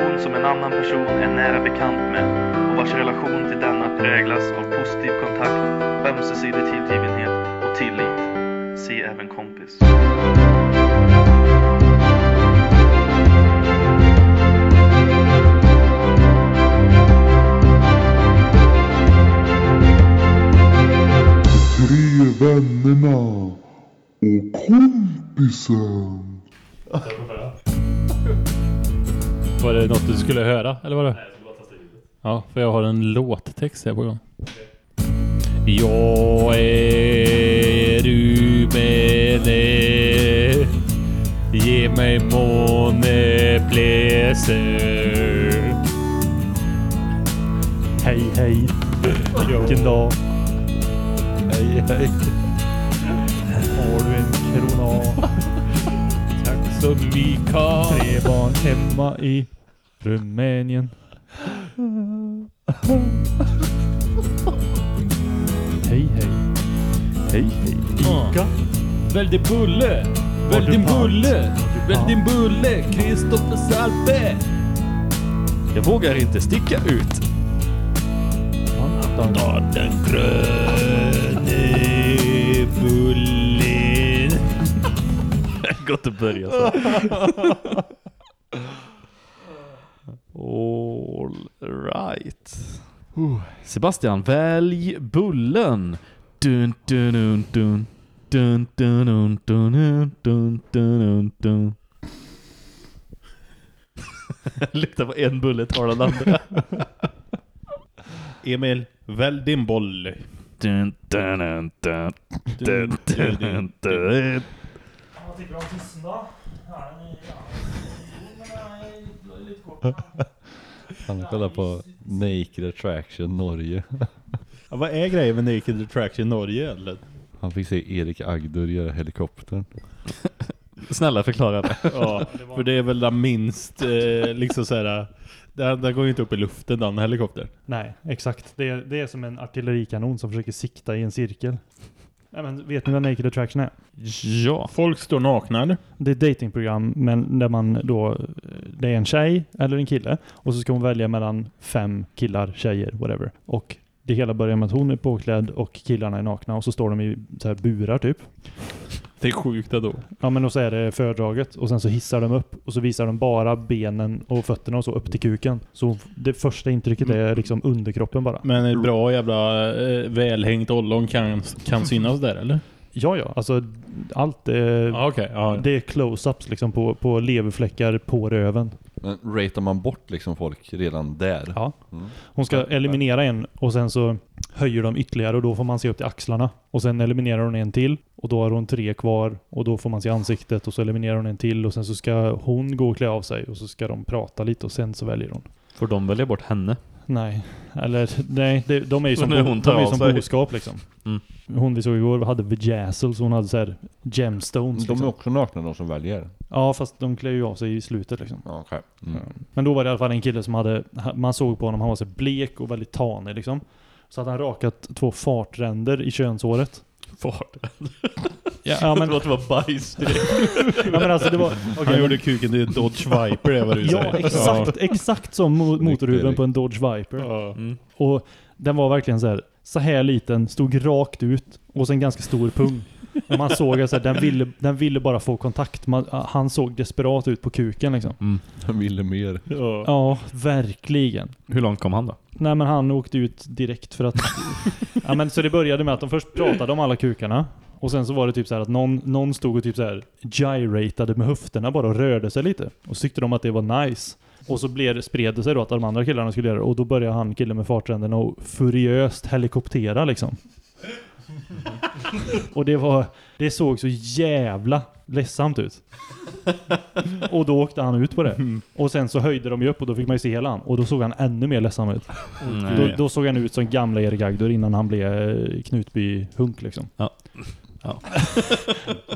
person som en annan person är nära bekant med och vars relation till denna präglas av positiv kontakt, ömsesidig tillgivenhet och tillit. Se även kompis. Tre vännerna och kompisen. Var det något du skulle höra? Eller var det? Ja, för jag har en låttext här på gång. Jag är Rubene Ge mig måne bläser Hej hej Vilken dag Hej hej Mycket Tre barn hemma i Rumänien Hej hej. Hej hej. Ica. Välj din bulle. Välj din bulle. Välj din bulle. Kristoffer Salpe. Jag vågar inte sticka ut. Ta den gröne bullen. Gott att börja så. All right. Sebastian, välj bullen. Dun, dun, dun, dun. Dun, dun, dun, dun, dun, dun, dun, dun. Luktar på en bulle, tar den andra. Emil, välj din boll. Dun, dun, dun, dun. Dun, dun, dun, dun. Tycker du om tystnad? Han kollar på Naked Attraction Norge. Ja, vad är grejen med Naked Attraction Norge egentligen? Han fick se Erik Agdur göra helikoptern. Snälla förklara det. Ja, för det är väl den minst, eh, liksom såhär, den, den går ju inte upp i luften den helikoptern. Nej, exakt. Det är, det är som en artillerikanon som försöker sikta i en cirkel. Nej, men vet ni vad Naked Attraction är? Ja. Folk står nakna? Det är ett datingprogram men där man då, det är en tjej eller en kille och så ska hon välja mellan fem killar, tjejer, whatever. Och det hela börjar med att hon är påklädd och killarna är nakna och så står de i så här burar typ. Det är sjukt då. Ja men och så är det fördraget och sen så hissar de upp och så visar de bara benen och fötterna och så upp till kuken. Så det första intrycket är liksom underkroppen bara. Men ett bra jävla eh, välhängt ollon kan, kan synas där eller? Ja ja, alltså allt är, Ja, okej. ja. det är close-ups liksom på, på leverfläckar på röven. Men ratear man bort liksom folk redan där? Ja. Mm. Hon ska eliminera en och sen så höjer de ytterligare och då får man se upp till axlarna. Och sen eliminerar hon en till och då har hon tre kvar och då får man se ansiktet och så eliminerar hon en till och sen så ska hon gå och klä av sig och så ska de prata lite och sen så väljer hon. Får de välja bort henne? Nej, eller nej, det, de är ju Så som, hon tar de är som sig. boskap liksom. Mm. Hon vi såg igår hade vajazzle så hon hade så här gemstones De är liksom. också nakna de som väljer. Ja fast de klär ju av sig i slutet liksom. Okej. Mm. Men då var det i alla fall en kille som hade, man såg på honom, han var så blek och väldigt tanig liksom. Så hade han rakat två fartränder i könshåret. Fart. Ja, ja men, Det låter vara bajs direkt. ja, men alltså det var... okej, Han gjorde kuken till Dodge Viper, det var du Ja, exakt, exakt som mo- motorhuven på en Dodge Viper. Ja. Mm. Och den var verkligen så här, så här liten, stod rakt ut och sen ganska stor pung. Och man såg att så här, den, ville, den ville bara få kontakt. Man, han såg desperat ut på kuken liksom. Mm. De ville mer. Ja. Ja, verkligen. Hur långt kom han då? Nej men han åkte ut direkt för att... ja men så det började med att de först pratade om alla kukarna. Och sen så var det typ så här att någon, någon stod och typ så här gyratade med höfterna bara och rörde sig lite. Och så tyckte de att det var nice. Och så blev, det- spred det sig då att de andra killarna skulle göra det. Och då började han killen med fartränderna och furiöst helikoptera liksom. och det var... Det såg så jävla ledsamt ut. Och då åkte han ut på det. Och sen så höjde de ju upp och då fick man ju se hela han. Och då såg han ännu mer ledsam ut. Då, då såg han ut som gamla Erik Agdur innan han blev eh, Knutby-hunk liksom. Ja. Ja.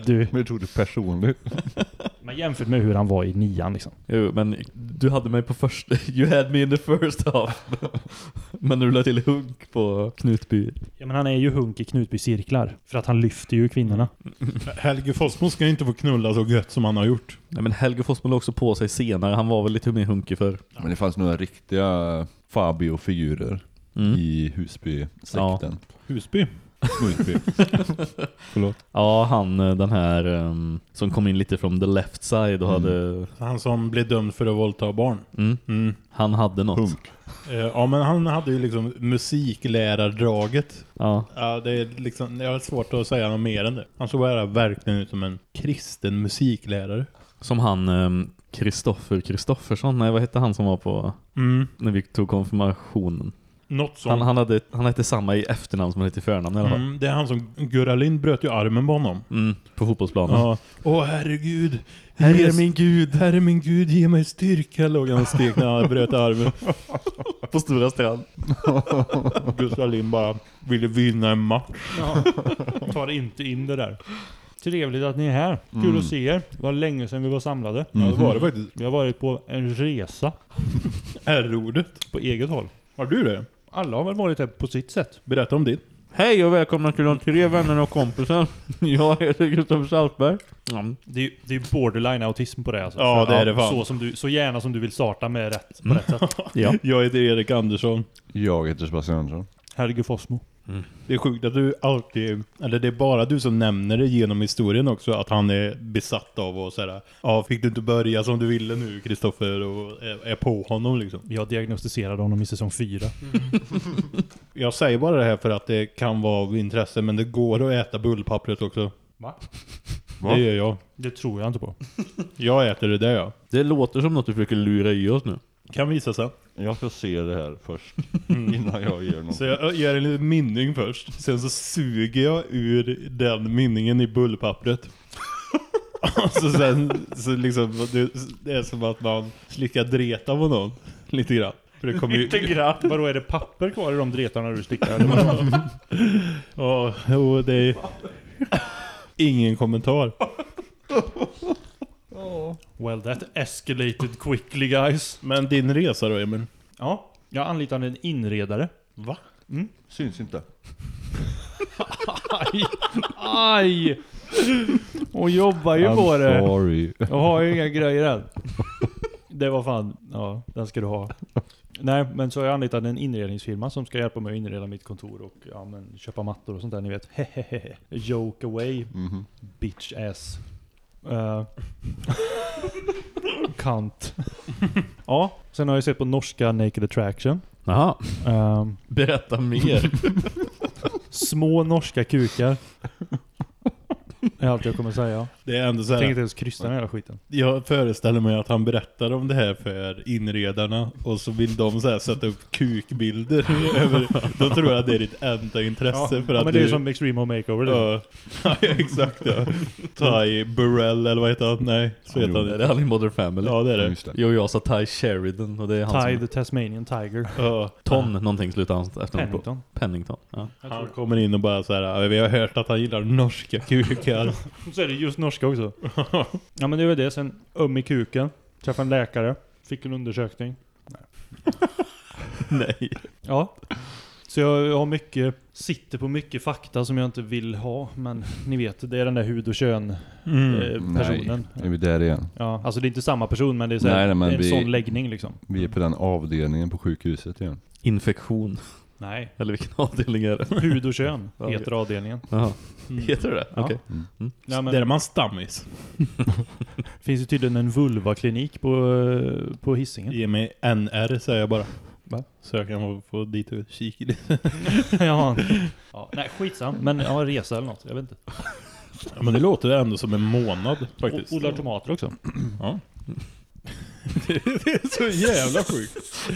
Du, Men jag tog det personligt. men jämfört med hur han var i nian liksom. Jo, men du hade mig på första... You had me in the first half. Men när du la till hunk på Knutby. Ja, men han är ju hunk i Knutby cirklar. För att han lyfter ju kvinnorna. Helge Fossmo ska inte få knulla så gött som han har gjort. Nej men Helge Fossmo la också på sig senare. Han var väl lite mer hunkig för. Men det fanns några riktiga Fabio-figurer Mm. i Husby-sekten. Husby. Förlåt. Ja, han eh, den här ehm, som kom in lite från the left side och Mm. hade... Han som blev dömd för att våldta barn. Mm, Mm. han hade något. Hunk. Eh, Ja men han hade ju liksom musiklärardraget. Ja. Ja det är liksom, jag har svårt att säga något mer än det. Han såg bara verkligen ut som en kristen musiklärare. Som han ehm, Kristoffer Kristoffersson. Nej, vad hette han som var på... Mm. När vi tog konfirmationen. Något sånt. Han, han, hade, han hette samma i efternamn som han hette i förnamn i alla fall. Mm, det är han som, Gurra Lind bröt ju armen på honom. Mm, på fotbollsplanen. Ja. Åh herregud. Herre Ge- min gud. Herre min gud, ge mig styrka, låg han och skrek när han bröt armen. På Stora Strand. Gustav Lind bara ville vinna en match. Ja. Tar inte in det där. Trevligt att ni är här. Kul Mm. att se er. Det var länge sedan vi var samlade. Ja, det var det faktiskt. Vi har varit på en resa R-ordet. på eget håll. Har du det? Alla har väl varit här på sitt sätt. Berätta om din. Hej och välkomna till de tre vännerna och kompisen. Jag heter Kristoffer Saltberg. Mm. Det är ju det är borderline autism på det alltså. Ja, För det är det fan. Så, som du, så gärna som du vill starta med rätt, på Mm. rätt sätt. Ja. Jag heter Erik Andersson. Jag heter Sebastian Andersson. Helge Fossmo. Det är sjukt att du alltid, eller det är bara du som nämner det genom historien också, att han är besatt av och sådär. Ja, fick du inte börja som du ville nu, Kristoffer, och är, är på honom liksom. Jag diagnostiserade honom i säsong fyra. Jag säger bara det här för att det kan vara av intresse, men det går att äta bullpappret också. Va? Det gör jag. Det tror jag inte på. Jag äter det där ja. Det låter som något du försöker lura i oss nu. Kan visa sen. Jag ska se det här först. Innan jag gör något. Så jag gör en liten minning först. Sen så suger jag ur den minningen i bullpappret. Och så sen, så liksom, det, är som att man slickar dreta på någon. Lite grann. För det kommer ju... Lite grann. Vadå, är det papper kvar i de dretarna du stickar? eller vadå? Ja, jo, det är... Ingen kommentar. Well, that escalated quickly guys. Men din resa då, Emil? Ja, jag anlitade en inredare. Va? Syns inte. Aj! Aj! Och jobbar ju I'm på det. sorry. Jag har ju inga grejer än. Det var fan, ja, den ska du ha. Nej, men så har jag anlitat en inredningsfirma som ska hjälpa mig att inreda mitt kontor och ja, men, köpa mattor och sånt där, ni vet. Hehehe. Joke away, Mhm. bitch ass. Uh. Kant. ja, sen har jag sett på norska Naked Attraction. Jaha, Ehm, berätta mer. små norska kukar. är allt jag kommer säga. Det är ändå så här. inte ens kryssa den här skiten. Jag föreställer mig att han berättar om det här för inredarna och så vill de så här sätta upp kukbilder över. Då tror jag det är ditt enda intresse för ja, att men det är du... som Extreme Home Makeover. det. Ja, ja, exakt ja. Ty Burrell eller vad heter han? Nej, så heter han det är han i Modern Family. Ja det är Ja, det. Jo, jag sa Ty Sheridan och det är han Ty som... the Tasmanian Tiger. Ja. Ton någonting slutar han efter på. Pennington. Pennington. Ja. Han kommer in och bara så här. "Ja, vi har hört att han gillar norska kukar. Så är det just norska också. ja men det var det. Sen öm i kuken. Träffade en läkare. Fick en undersökning. Nej. Ja. Så jag har mycket, sitter på mycket fakta som jag inte vill ha. Men ni vet, det är den där hud och kön Mm. eh, personen. Nej, är vi där igen? Ja, alltså det är inte samma person men det är, så här, Nej, nej, men en vi- sån läggning liksom. Vi är på den avdelningen på sjukhuset igen. Infektion. Nej. Eller vilken avdelning är det? Hud och kön Ja, heter avdelningen. Jaha. Mm. Heter det? Ja. Okej. Ja, men Där är man stammis. finns ju tydligen en vulvaklinik på, på Hisingen. Ge mig NR säger jag bara. Va? Så jag kan få, få dit och kika lite. ja. ja. Nej, skitsam. Men ja, resa eller något. Jag vet inte. Ja, men det låter ändå som en månad faktiskt. O- Odlar tomater också. Ja. det är så jävla sjukt.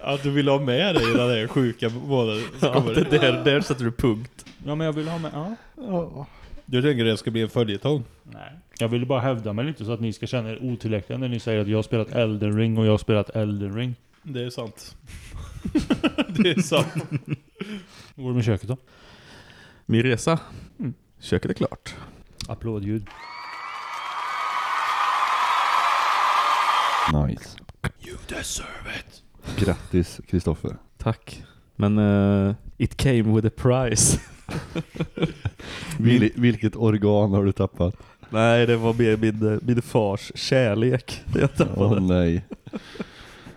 Att du vill ha med dig i den där sjuka månaden. Ja, kommer det där, där sätter du punkt. Ja, men jag vill ha med... Ja. Du tänker det ska bli en följetong? Nej. Jag vill bara hävda mig lite så att ni ska känna er otillräckliga när ni säger att jag har spelat Elden Ring och jag har spelat Elden Ring. Det är sant. det är sant. Hur går det med köket då? Min resa. Mm. Köket är klart. Applådljud. Nice. You deserve it. Grattis Kristoffer. Tack. Men eh, it came with a price. Vil, vilket organ har du tappat? Nej, det var min, eh, min fars kärlek. Jag tappade. Åh nej.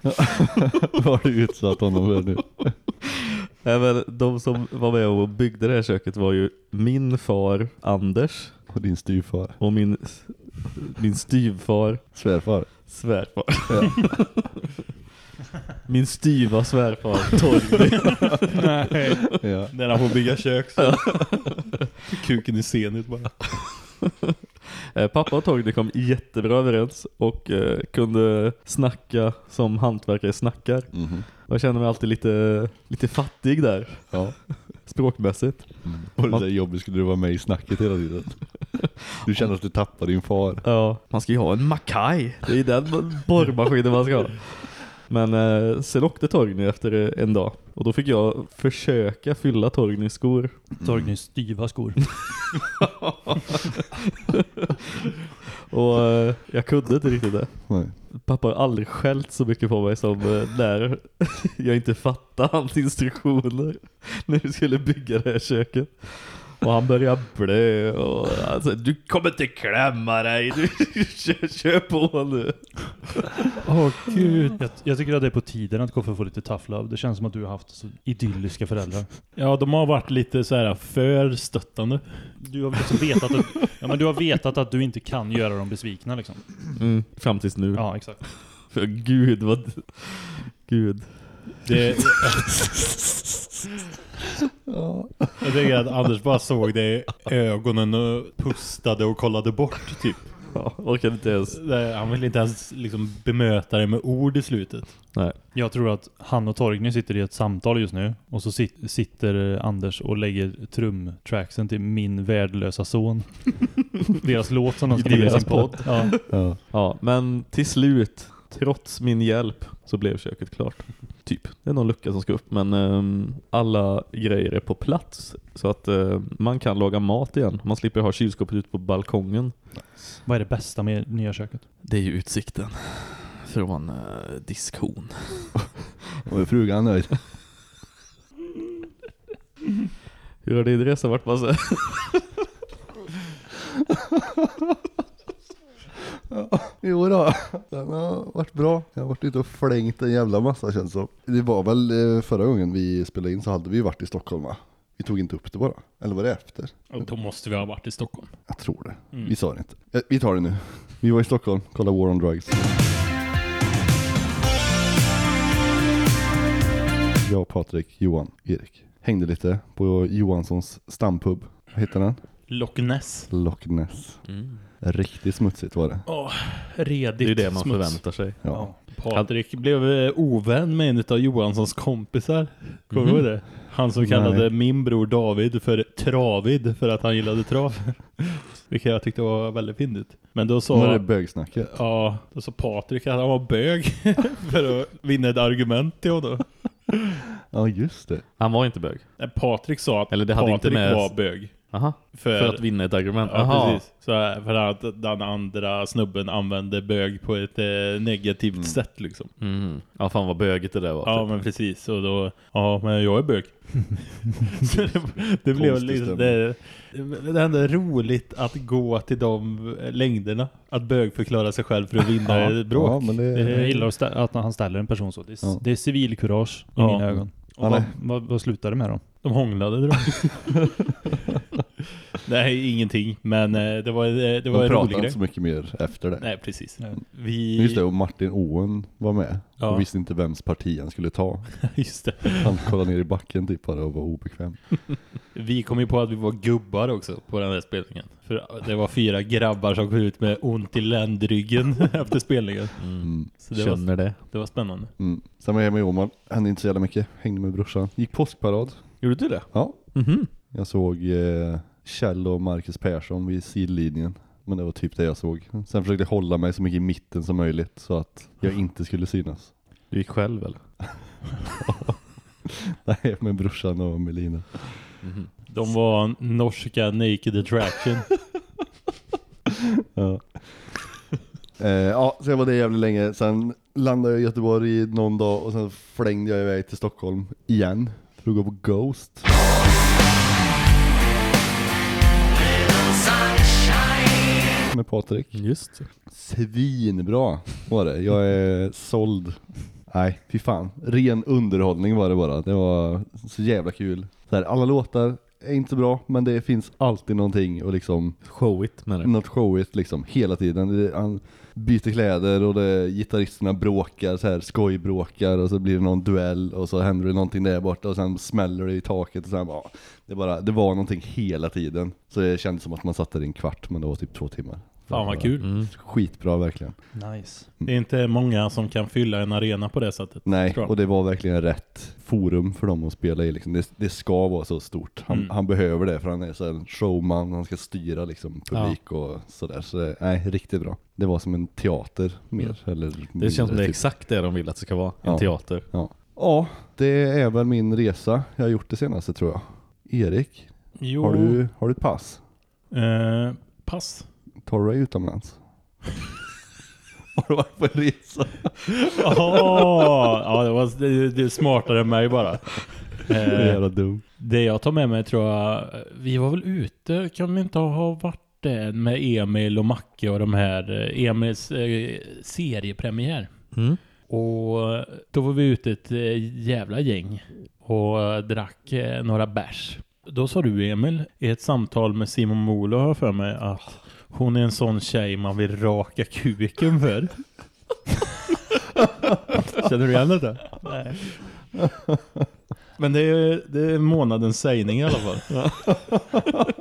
Vad har du utsatt honom för nu? Nej, men de som var med och byggde det här köket var ju min far Anders Och din styvfar? och min, min styvfar Svärfar? svärfar. min styva svärfar Torgny. Nej. Ja. När han får bygga kök så kuken i scenet bara. Eh, Pappa och Torgny kom jättebra överens och eh, kunde snacka som hantverkare snackar. Mhm. Jag känner mig alltid lite, lite fattig där, Ja. Språkmässigt. Och det där jobbet skulle du vara med i snacket hela tiden. Du känner att du tappar din far. Ja, man ska ju ha en Mackay. Det är ju den borrmaskinen man ska ha. Men eh, sen åkte Torgny efter eh, en dag. Och då fick jag försöka fylla Torgnys skor. Torgnys styva skor. Och eh, jag kunde inte riktigt det. Nej. Pappa har aldrig skällt så mycket på mig som eh, när jag inte fattade hans instruktioner när vi skulle bygga det här köket. Och han började blö och alltså, du kommer inte klämma dig, du kör, kör på nu. Åh gud. Jag, jag tycker att det är på tiden att Koffe får lite tough love. Det känns som att du har haft så idylliska föräldrar. Ja, de har varit lite så här för stöttande. Du har liksom vetat att, ja, men du har vetat att du inte kan göra dem besvikna liksom. Mm, fram tills nu. Ja, exakt. För gud vad... Gud. Det, jag tycker att Anders bara såg det i ögonen och pustade och kollade bort typ. Ja, inte ens. Det- Han vill inte ens liksom bemöta det med ord i slutet. Nej. Jag tror att han och Torgny sitter i ett samtal just nu. Och så sit, sitter Anders och lägger trumtracksen till Min värdelösa son. Deras låt som de skriver i sin podd. Ja. Ja. Ja, men till slut, trots min hjälp, så blev köket klart. Typ. Det är någon lucka som ska upp, men ehm, alla grejer är på plats. Så att eh, man kan laga mat igen. Man slipper ha kylskåpet ute på balkongen. Vad är det bästa med nya köket? Det är ju utsikten från uh, diskhon. Och är frugan nöjd? Hur har din resa varit, Basse? Jo då, den har varit bra. Jag har varit ute och flängt en jävla massa känns som. Det var väl eh, förra gången vi spelade in så hade vi varit i Stockholm va? Vi tog inte upp det bara. Eller var det efter? Och då måste vi ha varit i Stockholm. Jag tror det. Mm. Vi sa det inte. Vi tar det nu. Vi var i Stockholm, kollade War on Drugs. Jag, Patrik, Johan, Erik. Hängde lite på Johanssons stampub. Vad heter den? Loch Ness. Loch Ness. Mm. Riktigt smutsigt var det. Åh, redigt Det är det man smuts. förväntar sig. Ja. Patrik blev eh, ovän med en av Johanssons kompisar. Kommer du Mhm. det? Han som Nej. kallade min bror David för Travid för att han gillade trav. Vilket jag tyckte var väldigt fyndigt. Men då Var det sa, bögsnacket? ja, då sa Patrik att han var bög för att vinna ett argument till honom. Ja, just det. Han var inte bög. Nej, Patrik sa att Eller det hade Patrik inte med- var bög. Aha. För, För att vinna ett argument. Ja, Aha. precis. Så här, för att den andra snubben använde bög på ett eh, negativt Mm. sätt liksom. Mm. Ja, fan vad bögigt det där var. Ja, typ. men precis. Och då, ja, men jag är bög. så det, det blev liksom, det, det är ändå roligt att gå till de längderna. Att bög förklara sig själv för att vinna Ja. ett bråk. Ja, men det... Jag gillar att, stä- att han ställer en person så. Det är, Ja. det är civilkurage i Ja. mina ögon. Och Ja, vad, vad, vad slutar det med då? De hånglade då. Nej, ingenting. Men eh, det var, eh, det var De en rolig pratade grej. inte så mycket mer efter det. Nej, precis. Nej. Vi, Just det, och Martin Owen var med. Ja. Och visste inte vems parti han skulle ta. just det. Han kollade ner i backen typ bara och var obekväm. Vi kom ju på att vi var gubbar också på den här spelningen. För det var fyra grabbar som kom ut med ont i ländryggen efter spelningen. Mm. Mm. Så det var, Känner det. det var spännande. Mm. Sen var jag hemma i Åman. Hände inte så jävla mycket. Hängde med brorsan. Gick påskparad. Gjorde du det? Ja. Mhm. Jag såg eh, Kjell och Marcus Persson vid sidlinjen. Men det var typ det jag såg. Sen försökte jag hålla mig så mycket i mitten som möjligt. Så att jag inte skulle synas. Du gick själv eller? Nej, med brorsan och Melina. Mhm. De var norska Naked Attraction. Ja. Eh, ja, så jag var där jävligt länge. Sen landade jag i Göteborg i någon dag och sen flängde jag iväg till Stockholm igen. För att gå på Ghost. Med Patrik. Just Svinbra var det. Jag är såld. Nej, fy fan. Ren underhållning var det bara. Det var så jävla kul. Så här, alla låtar är inte så bra, men det finns alltid någonting och liksom Showigt med det. något showigt liksom hela tiden. Det- Han byter kläder och det, gitarristerna bråkar så här skojbråkar och så blir det någon duell och så händer det någonting där borta och sen smäller det i taket och sen bara, det, bara, det var någonting hela tiden. Så det kändes som att man satt där i en kvart men det var typ två timmar. Fan vad kul. Mm. Skitbra verkligen. Nice. Det är inte många som kan fylla en arena på det sättet. Nej, och det var verkligen rätt forum för dem att spela i liksom. det, det ska vara så stort. Han, Mm. han behöver det för han är så en showman, han ska styra liksom publik och sådär. Så det, nej, riktigt bra. Det var som en teater mer. Eller Mm. Det känns som det är typ. exakt det de vill att det ska vara. En Ja. teater. Ja. ja, det är väl min resa jag har gjort det senaste tror jag. Erik, Jo, har du, har du ett pass? eh, pass. Dig utomlands? har du varit på en resa? Åh, ja, det var det, det är smartare än mig bara. Det är Eh, dum. det jag tar med mig tror jag, vi var väl ute, kan vi inte ha varit det med Emil och Macke och de här, eh, Emils eh, seriepremiär. Mm. Och då var vi ute ett eh, jävla gäng och eh, drack eh, några bärs. Då sa du Emil i ett samtal med Simon Molo har för mig att hon är en sån tjej man vill raka kuken för. Känner du igen det? Nej. Men det är, det är månadens sägning i alla fall.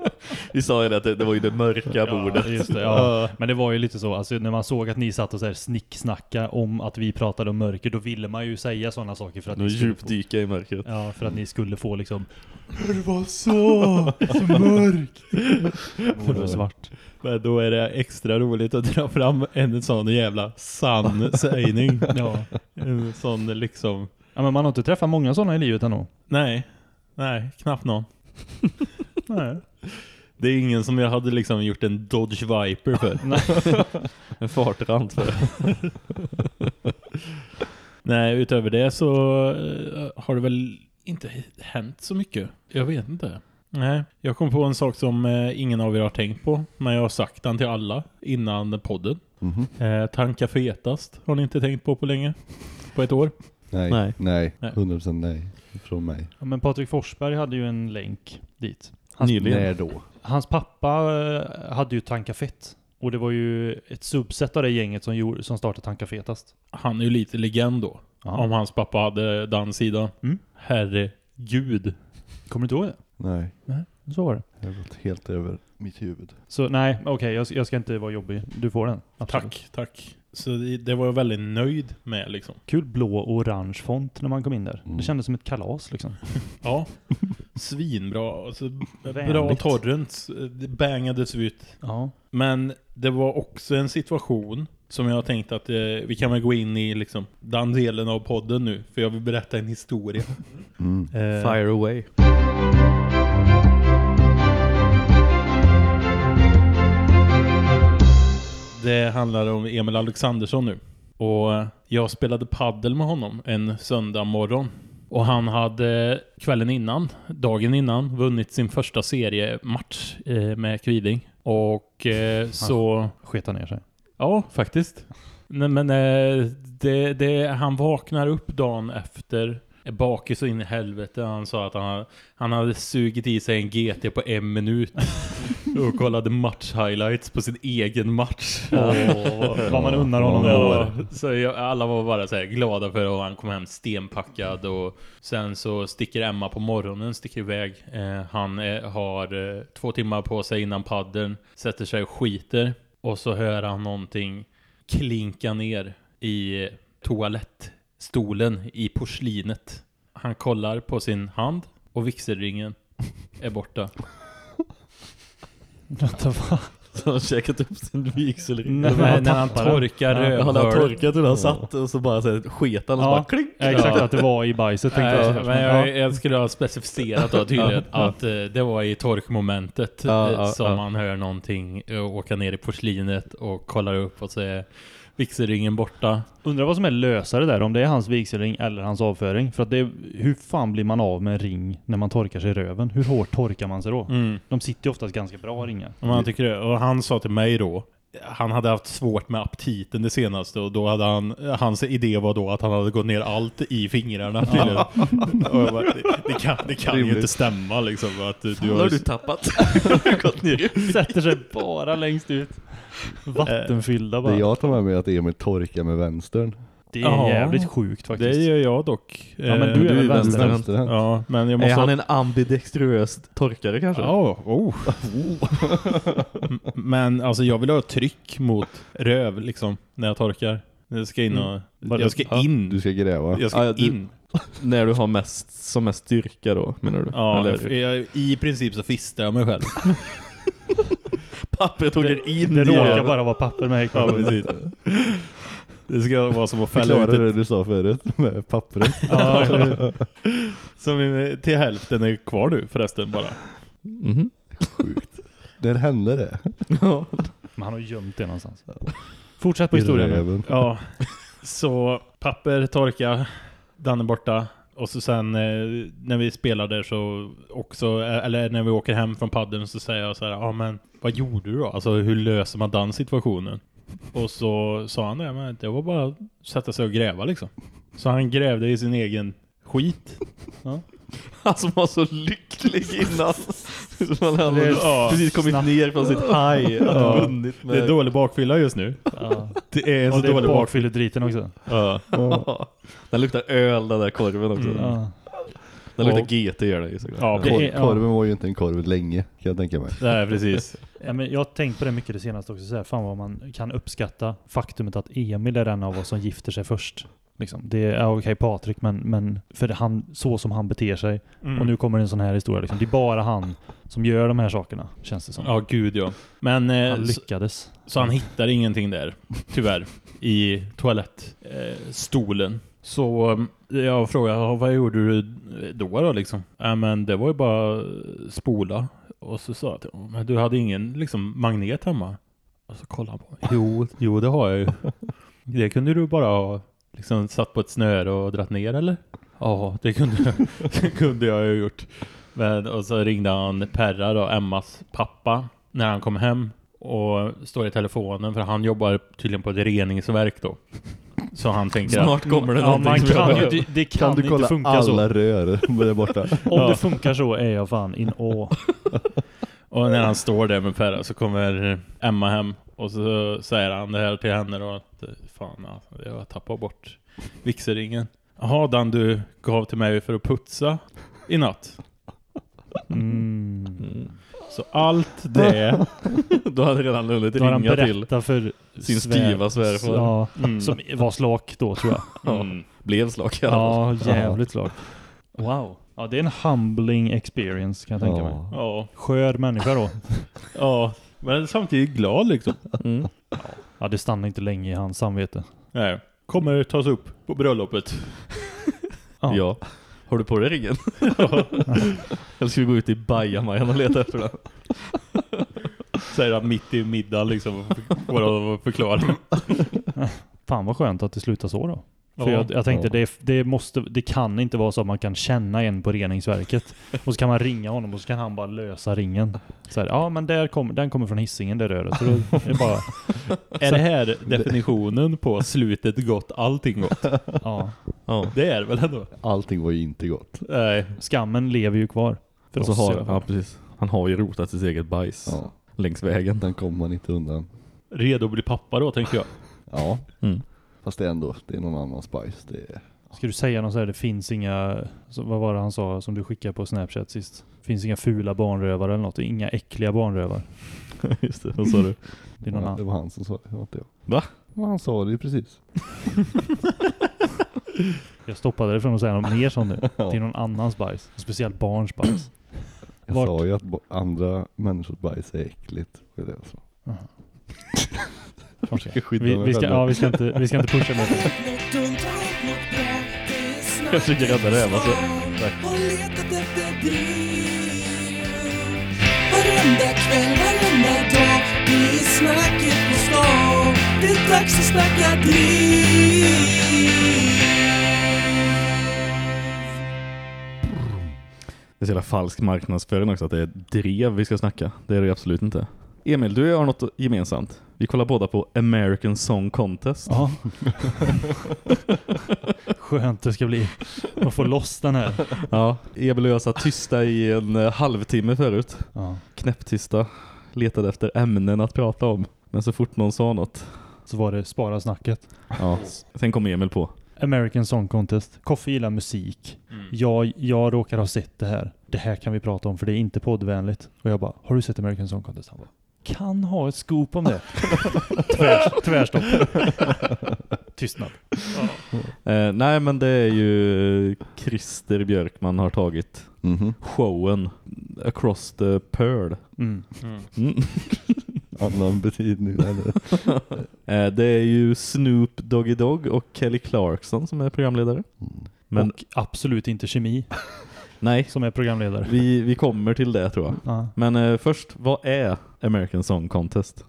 Vi sa ju det att det, det var ju det mörka bordet. Ja, just det, ja. Men det var ju lite så, alltså när man såg att ni satt och så här snicksnacka om att vi pratade om mörker, då ville man ju säga sådana saker för att Nu ni skulle få, djupdyka i mörkret. Ja, för att ni skulle få liksom Det var så, så mörkt. få det svart. Men då är det extra roligt att dra fram en sån jävla sann sägning. Ja. En sån liksom, ja, men man har inte träffat många sådana i livet ändå. nej, nej, knappt någon. nej. Det är ingen som jag hade liksom gjort en Dodge Viper för. En fartrant för. Nej, utöver det så eh, har det väl inte hänt så mycket. Jag vet inte. Nej, jag kom på en sak som eh, ingen av er har tänkt på, men jag har sagt den till alla innan podden. Mhm. Eh, tanka fetast har ni inte tänkt på på länge? På ett år? Nej, Nej. nej, Nej. 100% nej. Från mig. Ja, men Patrik Forsberg hade ju en länk dit. Hans, Nyligen. När då? hans pappa eh, hade ju Tanka Fett. Och det var ju ett subset av det gänget som, gjorde, som startade Tanka Fetast. Han är ju lite legend då. Ja. Om hans pappa hade den sidan. Mm. Herregud. Kommer du inte ihåg det? Nej, Så var det. jag har gått helt över mitt huvud. Så nej, okej, jag, jag ska inte vara jobbig. Du får den. Absolut. Tack, tack. Så det, det var jag väldigt nöjd med liksom. Kul blå och orange font när man kom in där. Mm. Det kändes som ett kalas liksom. Ja, svinbra. Alltså, bra torrents. Det bangades ut. Ja. Men det var också en situation som jag har tänkt att eh, vi kan väl gå in i liksom, den delen av podden nu. För jag vill berätta en historia. Mm. Eh, Fire away. Det handlar om Emil Alexandersson nu. Och jag spelade paddel med honom en söndag morgon. Och han hade kvällen innan, dagen innan, vunnit sin första seriematch eh, med Kviding. Och eh, så... Sketa ner sig. Ja, faktiskt. Nej, men eh, det, det, han vaknar upp dagen efter är bakis så in i helvete. Han sa att han, han hade sugit i sig en GT på en minut och kollade match-highlights på sin egen match. vad man unnar honom. Ja, så jag, alla var bara så här glada för att han kom hem stenpackad och sen så sticker Emma på morgonen, sticker iväg. Eh, han eh, har eh, två timmar på sig innan paddeln, sätter sig och skiter och så hör han någonting klinka ner i toalettstolen i porslinet. Han kollar på sin hand och vigselringen är borta. Vänta, va? Så han har käkat upp sin vigselring. Nej, han när han torkar. Ja, han har rövhålet. torkat och han satt och så bara så här, sket han och så Ja. bara kling. Ja, exakt, att det var i bajset tänkte jag. Men Ja. jag, jag skulle ha specificerat då tydligen att eh, det var i torkmomentet Ja, eh, som man hör någonting eh, åka ner i porslinet och kollar upp och så är vigselringen borta. Undrar vad som är lösare där, om det är hans vigselring eller hans avföring. För att det är, hur fan blir man av med en ring när man torkar sig i röven? Hur hårt torkar man sig då? Mm. De sitter ju oftast ganska bra ringar. Om man tycker det. Och han sa till mig då han hade haft svårt med aptiten det senaste och då hade han, hans idé var då att han hade gått ner allt i fingrarna jag bara, det, det kan, det kan ju inte stämma liksom att du, du Nu har har du tappat. Gått ner. Sätter sig bara längst ut. Vattenfyllda bara. Det jag tar med mig är att Emil torkar med vänstern. Det är Ja. jävligt sjukt faktiskt. Det gör jag dock. Ja, men Eh, du är väl är vänster. vänster. Vänsterhänt. Ja, men jag måste Är han ha- en ambidextrös torkare kanske? Ja, oh. M- Men alltså jag vill ha tryck mot röv liksom när jag torkar. Jag ska in och... Bara- Jag ska in. Du ska gräva. Jag ska ja, du- in. När du har mest, som mest styrka då, menar du? Ja, Eller, jag, i princip så fistar jag mig själv. pappret åker in Det råkar bara vara papper med Ja, precis. Det ska vara som att fälla ut det ett, du sa förut med pappret. ja? Som är- till hälften är kvar nu förresten bara. Mhm. När hände det? Ja. Men han har gömt det någonstans. Fortsätt på historien. Ja, så papper, torka, är borta. Och så sen eh, när vi spelade så också, eh, eller när vi åker hem från padden så säger jag så här, ja men vad gjorde du då? Alltså hur löser man den situationen? Och så sa han det, men det var bara att sätta sig och gräva liksom. Så han grävde i sin egen skit. Han som var så lycklig innan. Som han hade Det Ja, precis kommit snabbt. ner från sitt haj. Ja. med... Det är dålig bakfylla just nu. Ja. Det är en Och så det är dålig bakfylla. bakfylledriten också. Ja. Ja. Den luktar öl den där korven också. Mm. Den luktar GT gör det ju såklart. Ja, Det är- ja. Korven var ju inte en korv länge, kan jag tänka mig. Nej, precis. Ja, men jag har tänkt på det mycket det senaste också. Så här, fan vad man kan uppskatta faktumet att Emil är den av oss som gifter sig först. Liksom. Det är ja, okej Patrik, men, men för han, så som han beter sig. Mm. Och nu kommer en sån här historia. Liksom. Det är bara han som gör de här sakerna, känns det som. Ja, gud ja. Men eh, Han så, lyckades. så han hittar ingenting där, tyvärr, i toalettstolen. Eh, stolen. Så eh, jag frågade, "Ja, vad gjorde du då då liksom? Ja men det var ju bara spola. Och så sa jag till honom, men du hade ingen liksom magnet hemma? Och så kollade han på. Jo, jo det har jag ju. Det kunde du bara ha liksom satt på ett snöre och dratt ner eller? Ja, det kunde, det kunde jag ju gjort. Men, och så ringde han Perra då, Emmas pappa, när han kom hem och står i telefonen för han jobbar tydligen på ett reningsverk då. Så han tänker att Snart kommer det Ja, man kan ju, det, det kan, Kan du inte kolla funka alla så. rör där borta? Om Ja. det funkar så är jag fan in å. Och när han står där med Perra så kommer Emma hem och så säger han det här till henne då att fan alltså, jag har tappat bort vigselringen. Jaha, den du gav till mig för att putsa i natt. Mm. Så allt det Då hade redan hunnit ringa till för sin svär- styva svärfar. Ja, mm, som var slak då tror jag. mm, Blev slak i alla fall. Ja, jävligt slak. Wow. Ja, det är en humbling experience kan jag tänka mig. Ja. ja, Skör människa då. ja, men samtidigt glad liksom. Mm. Ja, det stannar inte länge i hans samvete. Nej, kommer tas upp på bröllopet. Ja. Ja. Har du på dig ringen? Eller ska vi gå ut i bajamajan och leta efter den? Säger han mitt i middagen liksom. Får att förklara. Fan vad skönt att det slutar så då. För Ja. jag, jag tänkte, Ja. det, det, måste, det kan inte vara så att man kan känna en på reningsverket. Och så kan man ringa honom och så kan han bara lösa ringen. Så här, ja men där kom, den kommer från hissingen det röret. Så då är bara, Är det här definitionen på slutet gott, allting gott? ja. Ja. Det är det väl ändå? Allting var ju inte gott. Nej. Skammen lever ju kvar. För Och så oss har, ja, precis. Han har ju rotat sitt eget bajs Ja, längs vägen. den kommer man inte undan. Redo att bli pappa då, tänker jag. Ja, Mm. Fast det är ändå, det är någon annan spice. Det är, Ska du säga något så här, det finns inga, vad var det han sa som du skickade på Snapchat sist? Det finns inga fula barnrövare eller något, inga äckliga barnrövar. Just det, vad sa du? Det är någon ja, det var han som sa det, det var inte jag. Va? Ja, han sa det ju precis. Jag stoppade det från att säga något mer sånt nu. Det är någon annans bajs. Speciellt barns bajs. Jag Vart? sa ju att andra människors bajs är äckligt. Det är det jag sa. Vi, vi, ska, ja, vi, ska inte, vi ska inte pusha mer. Jag försöker rädda det här. Alltså. Tack. Varenda kväll, varenda dag Det är snacket på stan Det är dags att snacka driv Det är så jävla falsk marknadsföring också att det är drev vi ska snacka. Det är det absolut inte. Emil, du och jag har något gemensamt. Vi kollar båda på American Song Contest. Ja. Skönt det ska bli att få loss den här. Ja, Emil och jag satt tysta i en eh, halvtimme förut. Ja. Knäpptysta. Letade efter ämnen att prata om. Men så fort någon sa något. Så var det spara snacket. Ja. Sen kom Emil på. American Song Contest. Koffe gillar musik. Jag, jag råkar ha sett det här. Det här kan vi prata om för det är inte poddvänligt. Och jag bara, har du sett American Song Contest? Han bara, kan ha ett scoop om det. Tvär, tvärstopp. Tystnad. Eh, nej men det är ju Christer Björkman har tagit Mhm. showen Across the Pearl. Mm. Mm. Annan betydning eller? Eh, det är ju Snoop Doggy Dogg och Kelly Clarkson som är programledare. Men Och absolut inte kemi nej, som är programledare. vi, vi kommer till det tror jag. Ja. Men eh, först, vad är American Song Contest?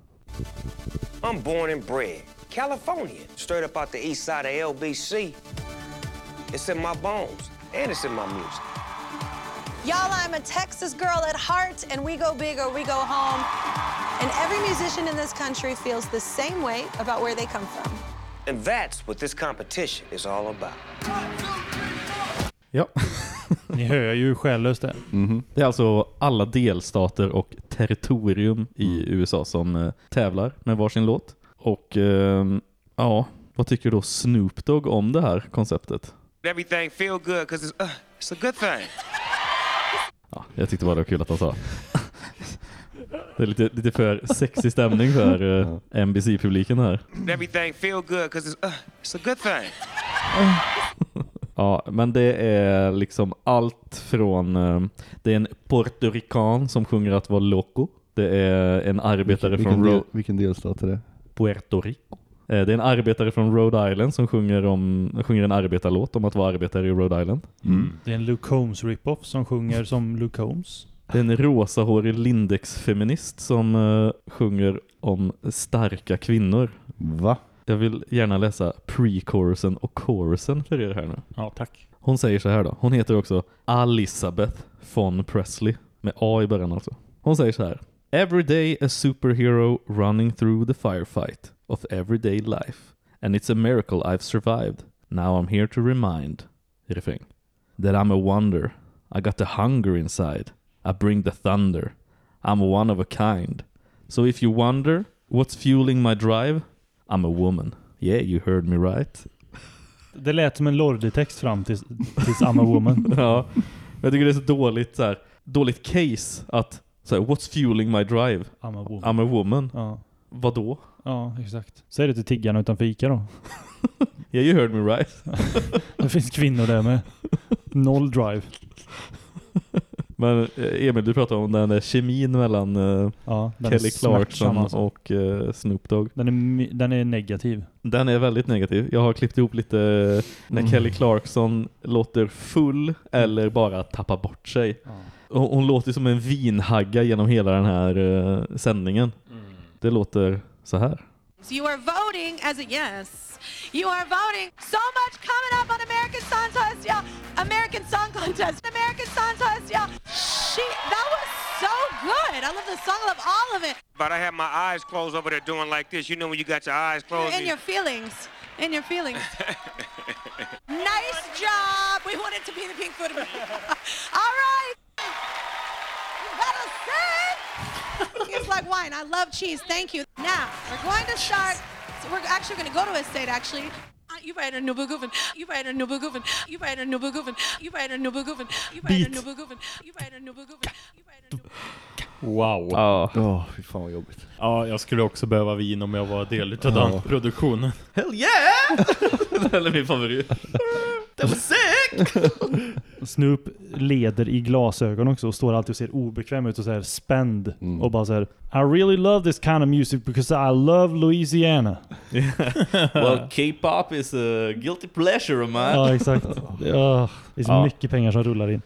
I'm born and bred. Californian. Straight up out the east side of LBC. It's in my bones. And it's in my music. Y'all, I'm a Texas girl at heart, and we go big or we go home. And every musician in this country feels the same way about where they come from. And that's what this competition is all about. Ja. Ni hör ju själlöst det. Det är alltså alla delstater och territorium i USA som eh, tävlar med varsin låt. Och ehm, ja, vad tycker då Snoop Dogg om det här konceptet? Everything feel good because it's, uh, it's a good thing. Ja, jag tyckte bara det var kul att han sa. Det är lite, lite för sexig stämning för eh, NBC-publiken här. Everything feel good because it's, uh, it's a good thing. Ja, men det är liksom allt från... eh, Det är en portorican som sjunger att vara loco. Det är en arbetare Vilken, från del, Ro- vilken delstat är det? Puerto Rico. Eh, Det är en arbetare från Rhode Island som sjunger, om, sjunger en arbetarlåt om att vara arbetare i Rhode Island. Det är en Luke Combs rip-off som sjunger som Luke Combs. Det är en rosahårig Lindex-feminist som eh, sjunger om starka kvinnor. Va? Jag vill gärna läsa pre-chorusen och chorusen för er här nu. Ja, tack. Hon säger så här då. Hon heter också Elizabeth von Presley. Med A i början alltså. Hon säger så här. Every day a superhero running through the firefight of everyday life. And it's a miracle I've survived. Now I'm here to remind. Refräng. That I'm a wonder. I got the hunger inside. I bring the thunder. I'm one of a kind. So if you wonder what's fueling my drive, I'm a woman. Yeah, you heard me right. Det lät som en Lordi-text fram tills, tills I'm a woman. Ja, jag tycker det är så dåligt så här, dåligt case att så här, what's fueling my drive? I'm a woman. I'm a woman. Ja. Vadå? ja, exakt. Säg det till tiggarna utanför Ica då. Yeah, you heard me right. Det finns kvinnor där med. Noll drive. Men eh, Emil, du pratade om den där kemin mellan eh, Ja, den Kelly Clarkson alltså. och eh, Snoop Dogg. Den är, den är negativ. Den är väldigt negativ. Jag har klippt ihop lite när Mm. Kelly Clarkson låter full eller bara tappar bort sig. Hon, hon låter som en vinhagga genom hela den här eh, sändningen. Det låter så här. So you are voting as a yes. You are voting so much coming up on American Song Contest, y'all. American Song Contest. American Song Contest, y'all. She, that was so good. I love the song. I love all of it. But I have my eyes closed over there doing like this. You know when you got your eyes closed? In your feelings. In your feelings. nice job. We want it to be the pink foot. All right. You better sing. It's like wine. I love cheese. Thank you. Now, we're going to start. We're actually going to go to a state, actually. Uh, You better know Boogoofin. You better know Boogoofin. You better know Boogoofin. You better know Boogoofin. You better know Boogoofin. You better better know Wow. Ja. Ja, fy fan vad jobbigt. Ja, jag skulle också behöva vin om jag var del utav den produktionen. Hell yeah! Den är min favorit. That was sick! Snoop leder i glasögon också och står alltid och ser obekväm ut och så här spänd. Mm. Och bara så här I really love this kind of music because I love Louisiana. well, K-pop is a guilty pleasure of mine. Ja, exakt. Ja, det är så Ja. mycket pengar som rullar in.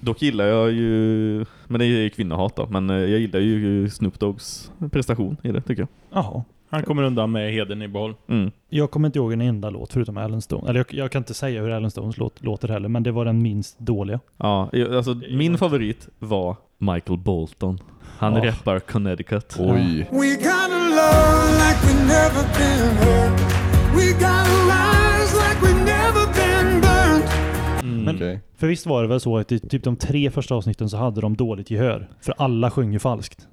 Dock gillar jag ju, men det är ju kvinnohat då, men jag gillar ju Snoop Doggs prestation i det tycker jag. Jaha. Han kommer undan med heden i behåll. Mm. Jag kommer inte ihåg en enda låt förutom Allen Stone. Eller jag, jag kan inte säga hur Allen Stones låt, låter heller, men det var den minst dåliga. Ja, alltså min favorit var Michael Bolton. Han Ja. rappar Connecticut. Oj. We gotta love like we never been hurt. We gotta rise like we never been burnt. Men Okej. för visst var det väl så att i typ de tre första avsnitten så hade de dåligt gehör. För alla sjunger falskt.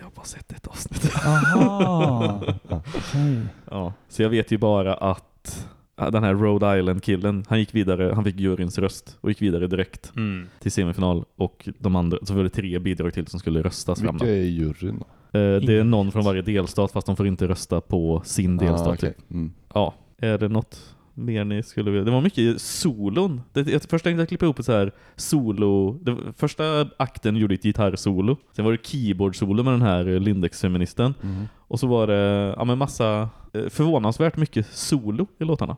Jag har bara sett ett avsnitt. Aha. Okej. Ja, så jag vet ju bara att den här Rhode Island-killen, han gick vidare, han fick juryns röst och gick vidare direkt Mm. till semifinal och de andra, så var det tre bidrag till som skulle röstas fram. Vilka då. är juryn? Eh, Det är någon från varje delstat fast de får inte rösta på sin delstat. Ah, typ. mm. Ja, är det något mer ni skulle vilja? Det var mycket solon. Det, jag, först tänkte jag klippa ihop ett så här solo. Det, första akten gjorde ett gitarrsolo. Sen var det keyboard-solo med den här eh, Lindex-feministen. Mhm. Och så var det ja, men massa eh, förvånansvärt mycket solo i låtarna.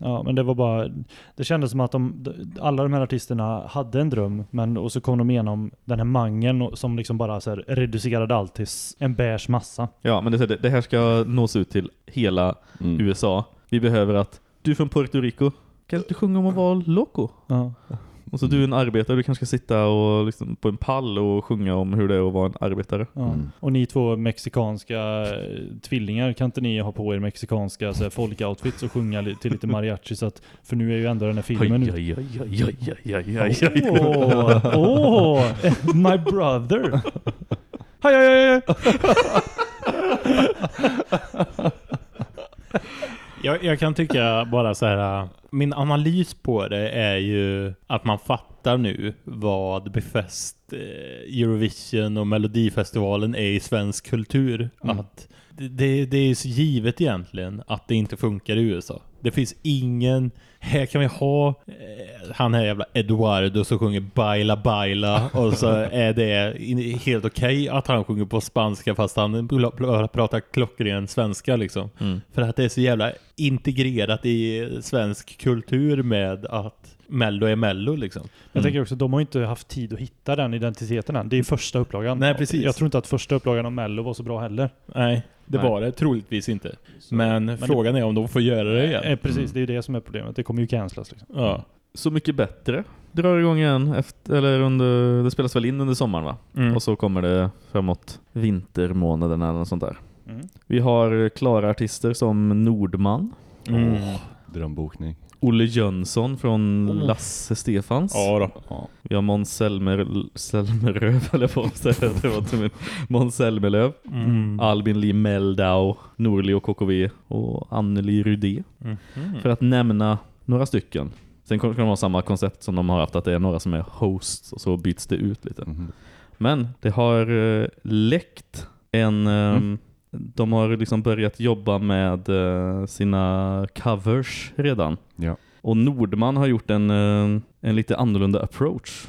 Ja, men det var bara... Det kändes som att de, alla de här artisterna hade en dröm, men och så kom de igenom den här mangeln och- som liksom bara så här reducerade allt till en beige massa. Ja, men det, det, det här ska nås ut till hela Mm. USA. Vi behöver att du är från Puerto Rico. Kan du sjunga om att vara loco? Ja. Och så du är en arbetare, du kanske ska sitta och liksom på en pall och sjunga om hur det är att vara en arbetare. Ja. Mm. Och ni två mexikanska eh, tvillingar, kan inte ni ha på er mexikanska så här, folk-outfits och sjunga li- till lite mariachi? Så att, för nu är ju ändå den här filmen aj. Åh, åh, my brother. Hej, hej, hej. Jag, jag kan tycka bara så här. äh, Min analys på det är ju att man fattar nu vad befäst eh, Eurovision och Melodifestivalen är i svensk kultur. Mm. Att det, det, det är så givet egentligen att det inte funkar i USA. Det finns ingen... Här kan vi ha eh, han här jävla Eduardo som sjunger Baila Baila och så är det helt okej att han sjunger på spanska fast han pratar klockren svenska liksom. Mm. För att det är så jävla integrerat i svensk kultur med att Mello är Mello liksom. Jag tänker också, de har inte haft tid att hitta den identiteten än. Det är första upplagan. Nej, precis. Jag tror inte att första upplagan av Mello var så bra heller. Nej, det Nej. var det troligtvis inte. Men, det- frågan är om de får göra det igen. Eh, precis, det är ju det som är problemet. Det kommer ju cancelas liksom. Ja. Så mycket bättre. Drar igång igen efter, eller under, det spelas väl in under sommaren va? Mm. Och så kommer det framåt vintermånaderna eller något sånt där. Mm. Vi har klara artister som Nordman, Mm. Drömbokning. Olle Jönsson från Oh. Lasse Stefans. Ja då. Ja. Vi har Måns Zelmerlöw, eller vad säger. Det var inte min. Måns Zelmerlöw. Mm. Albin Lee Meldau, Norli och KKV och Anneli Rudé. Mhm. För att nämna några stycken. Sen kommer de ha samma koncept som de har haft, att det är några som är hosts och så byts det ut lite. Mhm. Men det har uh, läckt en... De har liksom börjat jobba med eh, sina covers redan. Ja. Och Nordman har gjort en, eh, en lite annorlunda approach.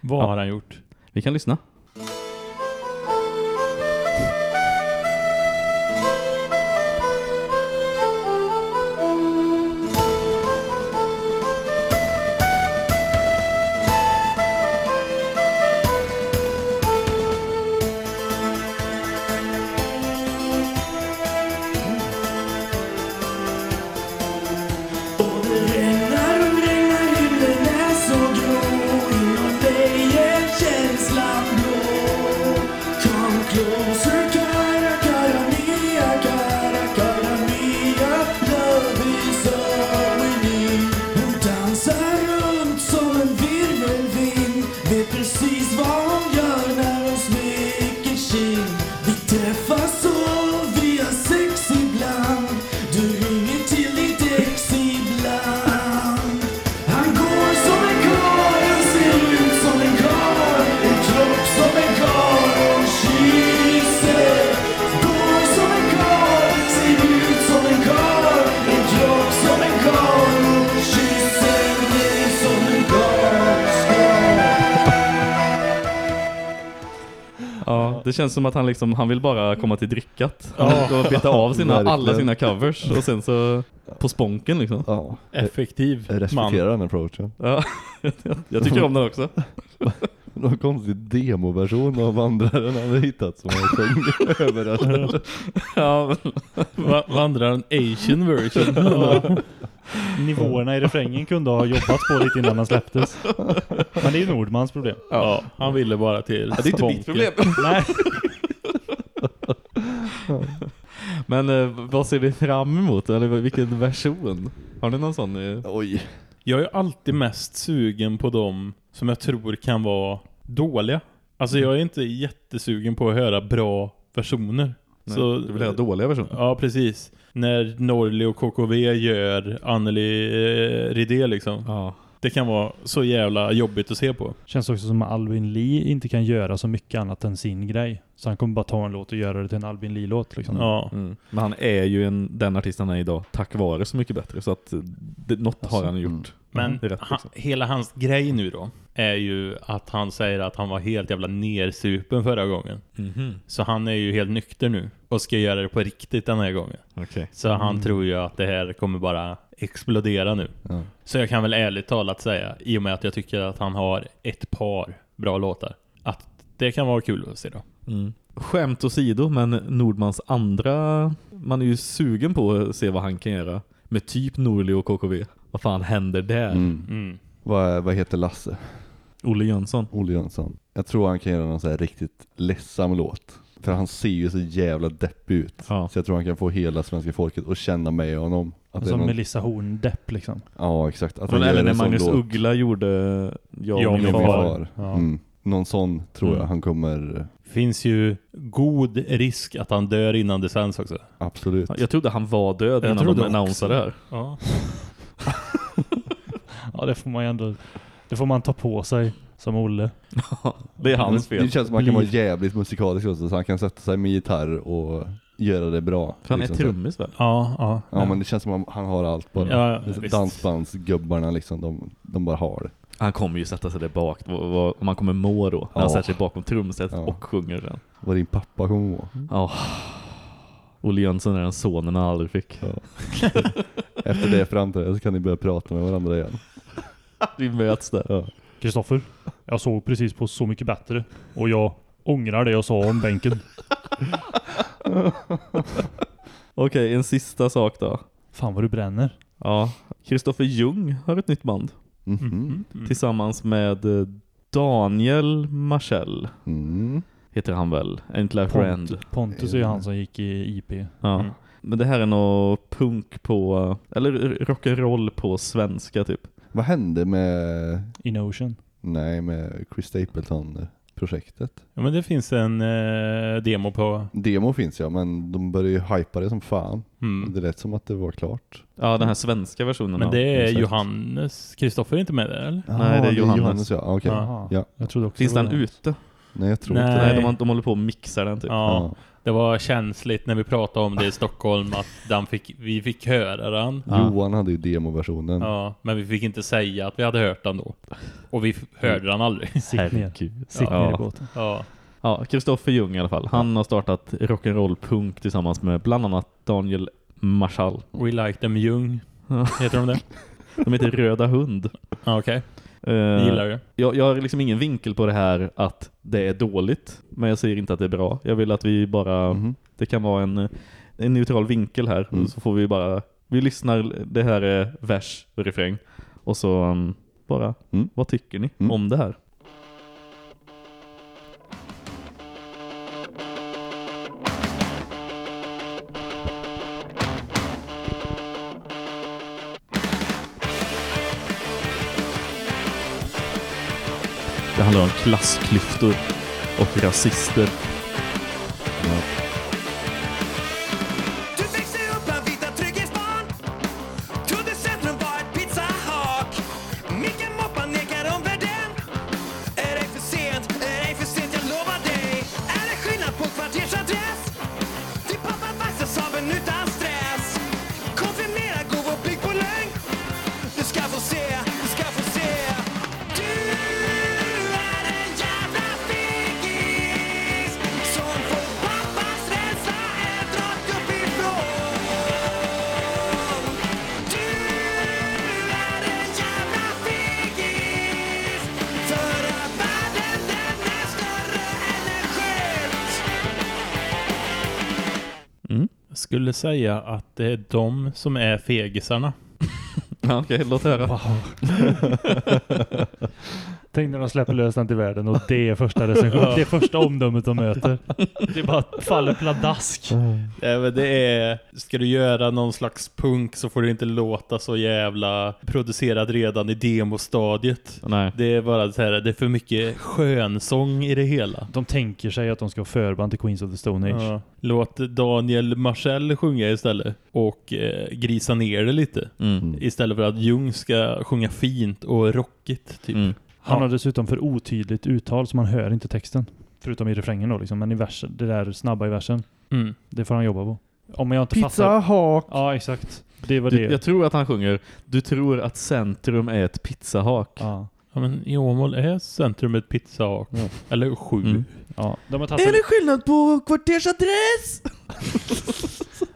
Vad Ja. har han gjort? Vi kan lyssna. Det känns som att han liksom, han vill bara komma till drickat. Ja. Han ska beta av sina, alla sina covers och sen så på sponken liksom. Ja, Effektiv jag man. respekterar den approachen. Ja, jag tycker om den också. Någon konstig demoversion av vandraren han hade hittat som han sjöng överallt. Ja, men- Va vandrar en asian version. Nivåerna i refrängen kunde ha jobbats på lite innan den släpptes. Men det är ju Nordmans problem. ja, han ville bara till det är inte mitt problem. Nej. Men eh, vad ser ni fram emot? Eller vilken version? Har ni någon sån? eh? Oj. Jag är alltid mest sugen på dem som jag tror kan vara dåliga. Alltså jag är inte jättesugen på att höra bra versioner. Nej, Så, du vill ha dåliga versioner? Ja, precis. När Norli och KKV gör Anneli eh, Ridé liksom. Ja. Det kan vara så jävla jobbigt att se på. Känns också som att Albin Lee inte kan göra så mycket annat än sin grej. Så han kommer bara ta en låt och göra det till en Albin Lee-låt liksom. Ja. Mm. Men han är ju en, den artisten han är idag tack vare så mycket bättre. Så att det, något har han gjort. Men är rätt, han, liksom. hela hans grej nu då är ju att han säger att han var helt jävla nersupen förra gången. Mhm. Så han är ju helt nykter nu och ska göra det på riktigt den här gången. Okej. Så han tror ju att det här kommer bara explodera nu. Ja. Så jag kan väl ärligt talat säga, i och med att jag tycker att han har ett par bra låtar, att det kan vara kul att se då. Mm. Skämt åsido, men Nordmans andra, man är ju sugen på att se vad han kan göra med typ Norli och KKV. Vad fan händer där? Mm. Mm. Vad, vad heter Lasse? Olle Jönsson. Olle Jönsson. Jag tror han kan göra någon så här riktigt ledsam låt. För han ser ju så jävla deppig ut. Ja. Så jag tror han kan få hela svenska folket att känna med honom. Att Som någon... Melissa Horn-depp liksom. Ja, exakt. Att Men eller när Magnus låt. Uggla gjorde Jag, Jag och min Min far. far. Ja. Mm. Någon sån tror Mm. jag han kommer, Finns ju god risk att han dör innan det sänds också. absolut. Ja, Jag trodde han var död Jag innan trodde de annonsade det här. Ja. Ja, det får man ju ändå... Det får man ta på sig som Olle. Det är hans Det fel. känns som att han kan vara jävligt musikalisk också, så han kan sätta sig med gitarr och göra det bra. För han är liksom så. trummis väl? Ja, ja. Ja, men det känns som att han har allt bara. Ja, ja, Det är. Dansbandsgubbarna liksom, de, de bara har det. Han kommer ju sätta sig där bak. Om han kommer må då. När han Ja. sätter sig bakom trumsetet Ja. och sjunger den. Vad din pappa kommer vara. Ja. Olle Jönsson är den sonen han aldrig fick. Efter det framträdandet så kan ni börja prata med varandra igen. Vi möts där. Ja. Kristoffer, jag såg precis på Så mycket bättre. Och jag ångrar det jag sa om bänken. Okej, en sista sak då. Fan vad du bränner. Ja, Kristoffer Ljung har ett nytt band. Mhm. Tillsammans med eh, Daniel Marcell. Mm. Heter han väl? Friend. Pont, Pontus är han som gick i IP. Ja. Mm. Men det här är nog punk på, eller rock'n'roll på svenska typ. Vad hände med, In Ocean. nej, med Chris Stapleton-projektet? ja, men det finns en eh, demo på... Demo finns ja, men de började ju hypa det som fan. Mm. Det lät som att det var klart. Ja, den här svenska versionen. Men det är. Johannes. Kristoffer är inte med där eller? Nej, det är Johannes. ja. Okej. Ja. Ja. Jag trodde också Finns den ute? Nej, jag tror Nej. inte Nej, de, de håller på och mixar den typ. Ja, det var känsligt när vi pratade om det i Stockholm att den fick, vi fick höra den. Johan hade ju demoversionen. Ja, men vi fick inte säga att vi hade hört den då. Och vi hörde den aldrig. Sitt ner. Sitt Ja. ner i båten. Ja. Ja, Kristoffer Ljung i alla fall. Han har startat rock'n'roll punk tillsammans med bland annat Daniel Marschall. We like them. Ja. Heter de det? De heter Röda Hund. Okej, Eh, jag gillar det. jag, jag har liksom ingen vinkel på det här att det är dåligt. Men jag säger inte att det är bra. Jag vill att vi bara... Mhm. Det kan vara en, en neutral vinkel här. Mm. Så får vi bara... Vi lyssnar, det här är vers och refräng. Och så um, bara, Mm. vad tycker ni Mm. om det här? Det handlar om klassklyftor och rasister. Skulle säga att det är de som är fegisarna. Okej, låt höra. Wow. Tänk när de släpper lös den till världen och det är första recension. Det är första omdömet de möter. Det bara faller pladask. Ja, men det är, ska du göra någon slags punk så får det inte låta så jävla producerad redan i demostadiet. Nej. Det är bara så här, det är för mycket skönsång i det hela. De tänker sig att de ska ha förband till Queens of the Stone Age. Ja. Låt Daniel Marcel sjunga istället och eh, grisa ner det lite. Mm. Istället för att Jung ska sjunga fint och rockigt typ. Mm. Han Ja. har dessutom för otydligt uttal så man hör inte texten. Förutom i refrängen då liksom. Men i versen, det där snabba i versen, Mm. det får han jobba på. Om jag inte Pizza fattar... hak. Ja, exakt. Det var Du, det. jag tror att han sjunger Du tror att centrum är ett pizzahak. Ja. Ja, men i Åmål är centrum ett pizzahak. Ja. Eller sju. Mm. ja. De har tagit sig... skillnad på kvartersadress?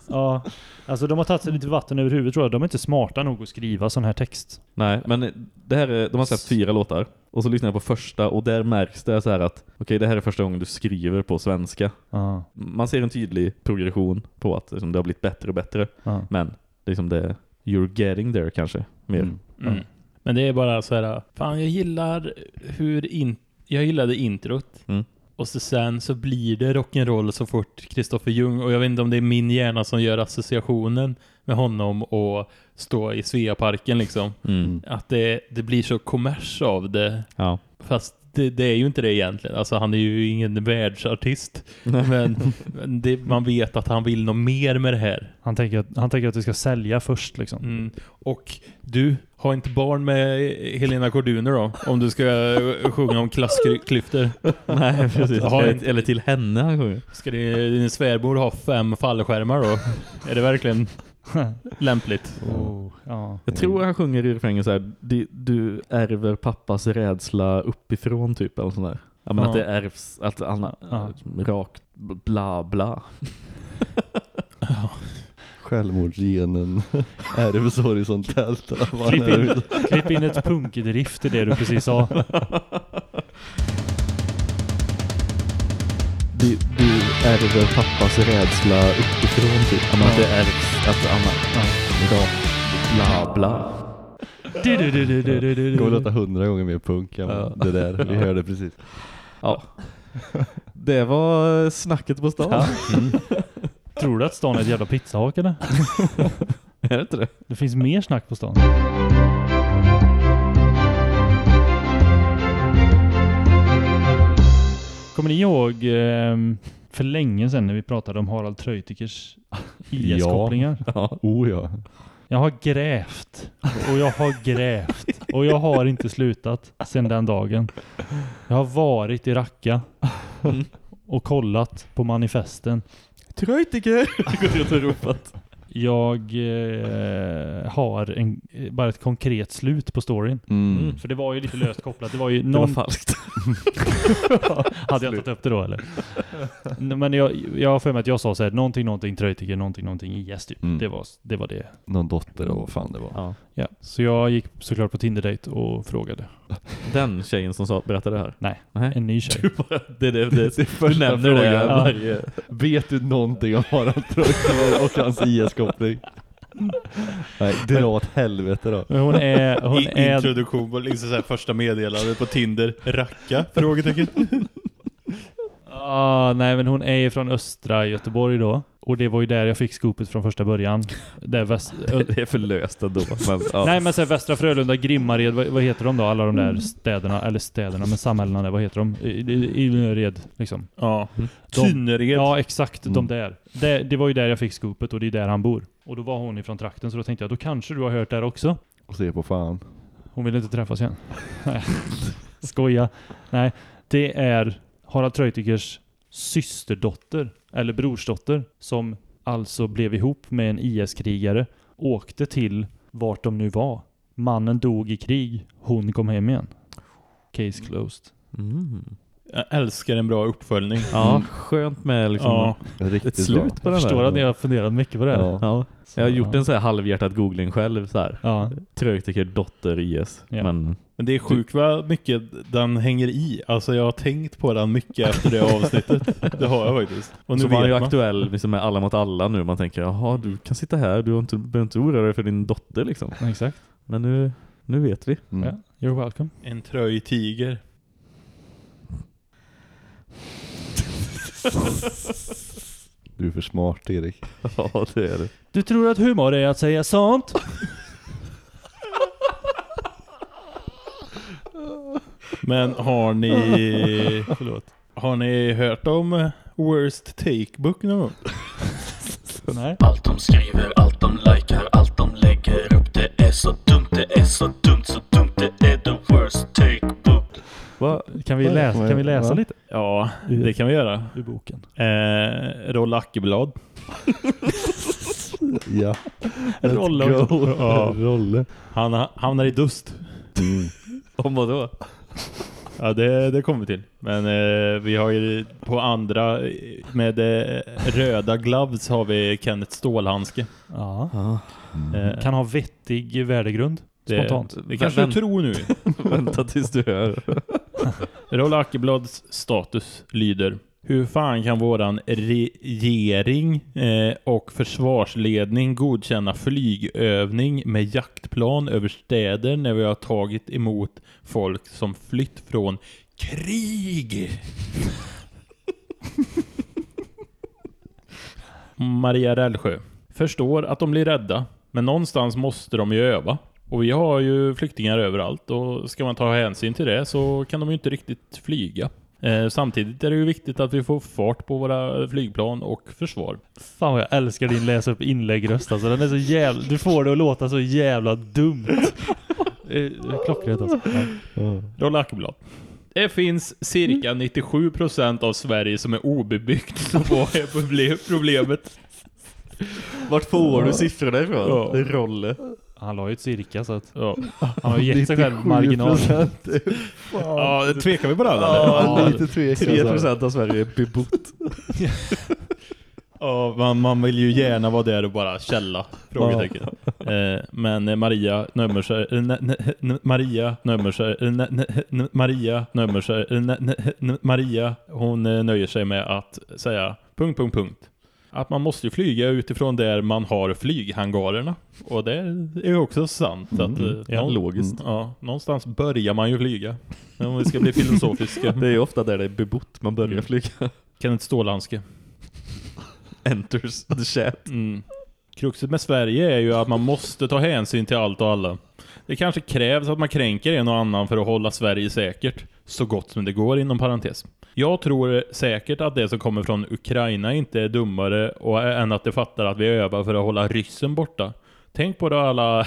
Ja. Alltså de har tagit sig lite vatten över huvudet tror jag. De är inte smarta nog att skriva sån här text. Nej, men det här är, de har släppt fyra låtar. Och så lyssnar jag på första och där märks det så här att okej, det här är första gången du skriver på svenska. Ja. Man ser en tydlig progression på att liksom, det har blivit bättre och bättre. Ja. Men liksom det, you're getting there kanske. Mer. Mm. Mm. Men det är bara så här, fan jag gillar hur in, jag gillade introt. Och så sen så blir det rock'n'roll så fort Kristoffer Jung och jag vet inte om det är min hjärna som gör associationen med honom och stå i Sveaparken liksom. Mm. Att det, det blir så kommers av det. Ja. Fast det, det är ju inte det egentligen. Alltså han är ju ingen världsartist. Men, men det, man vet att han vill något mer med det här. Han, tänker att, han tänker att det ska sälja först liksom. Mm. Och du, har inte barn med Helena Corduner då? Om du ska sjunga om klassklyftor. Nej, precis. Eller, inte- eller till henne han sjunger. Ska din svärmor ha fem fallskärmar då? Är det verkligen lämpligt? Oh, ja. Jag tror han sjunger i refrängen så här, "Du- du ärver pappas rädsla uppifrån typ eller sånt där. Ja men Ja. att det ärvs, att han Ja. rakt bla bla. Självmordsgenen ärvs horisontellt. Klipp in, klipp in ett punkigt riff till det du precis sa. Du, du ärver pappas rädsla uppifrån typ. Ja men det ärvs, att han rakt bla bla. Du, du, du, du, du, du, du. Det går att låta hundra gånger mer punk än Ja. det där. Vi hörde precis. Ja. Det var snacket på stan. Tror du att stan är ett jävla pizzahak eller? är det inte det? Det finns mer snack på stan. Kommer ni ihåg ehm, för länge sedan när vi pratade om Harald Treutickers IS-kopplingar? Ja. Oh ja. Jag har grävt och jag har grävt och jag har inte slutat sedan den dagen. Jag har varit i Racka och kollat på manifesten. Treutiger! Gått runt och ropat. Jag eh, har en, eh, bara ett konkret slut på storyn. Mm. För det var ju lite löst kopplat. Det var ju Det var någon... falskt. Hade jag tagit upp det då eller? Men jag, jag har för mig att jag sa så här, någonting, någonting, Treutiger, någonting, någonting IS typ. Mm. Det, var, det var det. Någon dotter och vad fan det var. Ja. Ja. Så jag gick såklart på Tinder-date och frågade. Den tjejen som sa, berättade det här. Nej, Nej. en ny tjej. Du bara, det, det, det, Det första du nämner det frågan. varje... Vet du någonting om Harald Treutiger och hans IS-koppling? Nej, dra åt helvete då. Men hon är... Hon I, är introduktion på liksom så här första meddelande på Tinder. Racka? Frågetecken. ah, nej men hon är ju från östra Göteborg då. Och det var ju där jag fick skopet från första början. Där väst, Det är för löst ändå. Men, ja. Nej men så här, Västra Frölunda, Grimmared, vad, vad heter de då? Alla de där städerna, eller städerna, men samhällena där, vad heter de? I, i, i Red, liksom. Ja. De- Tynnered. Ja, exakt. Mm. De där. Det, det var ju där jag fick skopet och det är där han bor. Och då var hon ifrån trakten, så då tänkte jag, då kanske du har hört där också. Och se på fan. Hon vill inte träffas igen. Skoja. Nej, det är Harald Treutigers systerdotter, eller brorsdotter, som alltså blev ihop med en IS-krigare, åkte till vart de nu var. Mannen dog i krig, hon kom hem igen. Case closed. Mm. Jag älskar en bra uppföljning. Ja, skönt med liksom Ja. Ett slut på Jag den förstår där. att ni har funderat mycket på det. Ja. Ja. Jag har gjort en så här halvhjärtad googling själv så här. Ja. Trögtycker dotter IS. Ja. Men Men det är sjukt vad mycket den hänger i. Alltså jag har tänkt på den mycket efter det avsnittet. Det har jag faktiskt. Och nu så var han ju man. aktuell liksom med alla mot alla nu. Man tänker, jaha du kan sitta här, du har inte, behöver inte oroa dig för din dotter liksom. Exakt. Men nu, nu vet vi. Mm. Ja. You're welcome. En tröjtiger. Du är för smart Erik. Ja det är det. Du tror att humor är att säga sånt? Men har ni... förlåt. Har ni hört om Worst Take Book någon gång? Nej. Allt de skriver, allt de likar, allt de lägger upp Det är så dumt, det är så dumt, så dumt Det är the worst take book Va? Kan, vi läsa, kan vi läsa lite Ja, det kan vi göra. ur boken? Eh, Roll Ackeblad. Ja. Rolle. Ja. Rolle. Han ha- hamnar i dust. Mm. Om vad då? Ja, det, det kommer vi till. Men eh, vi har ju på andra, med eh, röda gloves har vi Kenneth Stålhandske. Ja. Eh, Kan ha vettig värdegrund. det, Spontant. det kanske Men- du tror nu. Vänta tills du hör. Roland Ackeblads status lyder Hur fan kan våran regering eh, och försvarsledning godkänna flygövning med jaktplan över städer när vi har tagit emot folk som flytt från krig? Maria Rällsjö förstår att de blir rädda, men någonstans måste de ju öva. Och vi har ju flyktingar överallt och ska man ta hänsyn till det så kan de ju inte riktigt flyga. Eh, samtidigt är det ju viktigt att vi får fart på våra flygplan och försvar. Fan vad jag älskar din läsa upp inläggröst alltså. Den är så jävla... Du får det att låta så jävla dumt. Eh, Klockrent alltså. Ja. Rolla Ackeblad. Det finns cirka 97% av Sverige som är obebyggt. Så vad är proble- problemet? Vart får du siffrorna ifrån? Ja. Det är Rolle. Han la ju ett cirka så att Ja, han har gett sig själv marginal. 97%. ja tvekar vi på den eller? Ja, lite tveksam. 3% av Sverige är bebott. Ja, man, man vill ju gärna vara där och bara källa, frågetecken. Eh, men Maria nömmer sig, eh, Maria nömmer sig, eh, Maria nömmer sig, Maria, hon nöjer sig med att säga punkt, punkt, punkt. Att man måste flyga utifrån där man har flyghangarerna. Och det är ju också sant. Att, eh, Ja, logiskt. Ja, någonstans börjar man ju flyga. Om vi ska bli filosofiska. Det är ju ofta där det är bebott man börjar Mm. flyga. Kenneth Stålhandske. Enters the chat. Mm. Kruxet med Sverige är ju att man måste ta hänsyn till allt och alla. Det kanske krävs att man kränker en och annan för att hålla Sverige säkert. Så gott som det går inom parentes. Jag tror säkert att det som kommer från Ukraina inte är dummare och, eh, än att de fattar att vi övar för att hålla ryssen borta. Tänk på det alla...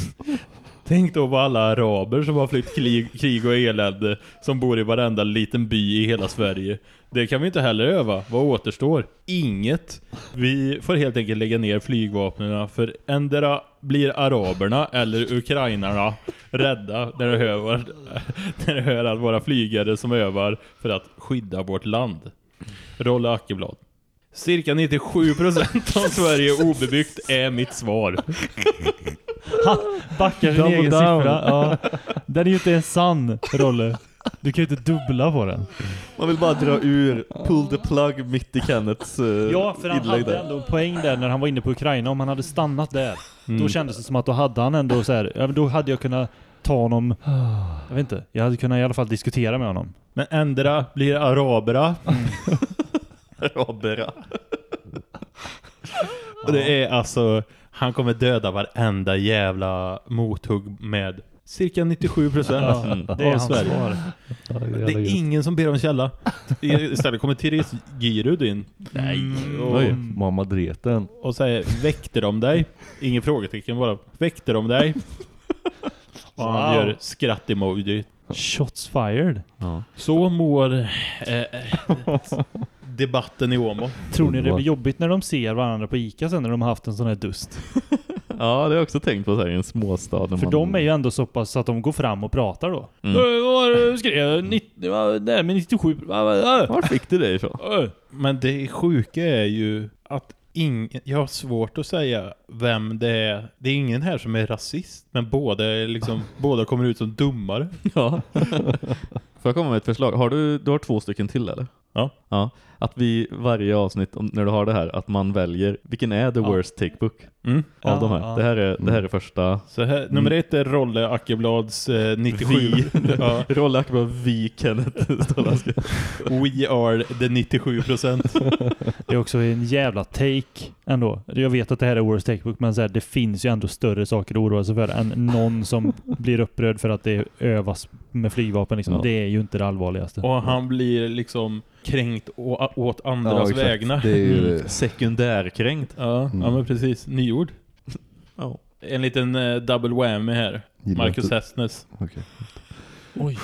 Tänk då på alla araber som har flytt krig, krig och elände som bor i varenda liten by i hela Sverige. Det kan vi inte heller öva. Vad återstår? Inget. Vi får helt enkelt lägga ner flygvapnen för ändra blir araberna eller ukrainarna rädda när de hör, när de hör att våra flygare som övar för att skydda vårt land. Rolle Ackeblad. Cirka 97% av Sverige obebyggt är mitt svar. Backar sin Double egen down. siffra. Ja. Den är ju inte ens sann, Rolle. Du kan ju inte dubbla på den. Man vill bara dra ur, pull the plug mitt i Kennets uh, Ja, för han inlägg hade där. ändå en poäng där när han var inne på Ukraina. Om han hade stannat där, Mm. då kändes det som att då hade han ändå så här, ja, men då hade jag kunnat ta honom, jag vet inte, jag hade kunnat i alla fall diskutera med honom. Men ändra blir arabera. Arabera. Och det är alltså, han kommer döda varenda jävla mothugg med cirka 97% Ja, det är av hans Sverige. svar. Det är ingen som ber om källa. I- Istället kommer Therese Girud in. Nej. Och, Oj, mamma dreten. och säger, väckte de dig? Ingen frågetecken bara. Väckte de dig? Och han Wow. gör skratt-emoji. Shots fired. Så mår eh, debatten i Åmål. Tror ni det blir jobbigt när de ser varandra på Ica sen när de har haft en sån här dust? Ja, det har jag också tänkt på så här, i en småstad. För man- de är ju ändå så pass att de går fram och pratar då. Mm. Äh, Vad skrev? 90, vad- det med 97... äh, äh. Var fick du det ifrån? Äh. Men det sjuka är ju att ingen, jag har svårt att säga vem det är. Det är ingen här som är rasist, men båda, liksom, båda kommer ut som dummare. Ja. Får jag komma med ett förslag? Har du, du har två stycken till eller? Ja. Ja. Att vi varje avsnitt, när du har det här, att man väljer, vilken är the Ja. worst takebook Mm. av Ja, de här? ja. Det här är, det här är första. Så här, nummer ett är Rolle Ackeblads eh, 97. Vi. ja, Rolle Akbar, vi Kenneth we are the 97 procent. Det är också en jävla take ändå. Jag vet att det här är worst takebook, men så här, det finns ju ändå större saker att oroa sig för än någon som blir upprörd för att det övas med flygvapen. Liksom. Ja. Det är ju inte det allvarligaste. Och han blir liksom kränkt å, åt Ja, andras exakt. vägnar. Det är ju Mm. Sekundärkränkt. Ja, Mm. ja, men precis. Nyord. Ja. En liten eh, double whammy här. Gillar Marcus Hessnes. Okej. Oj.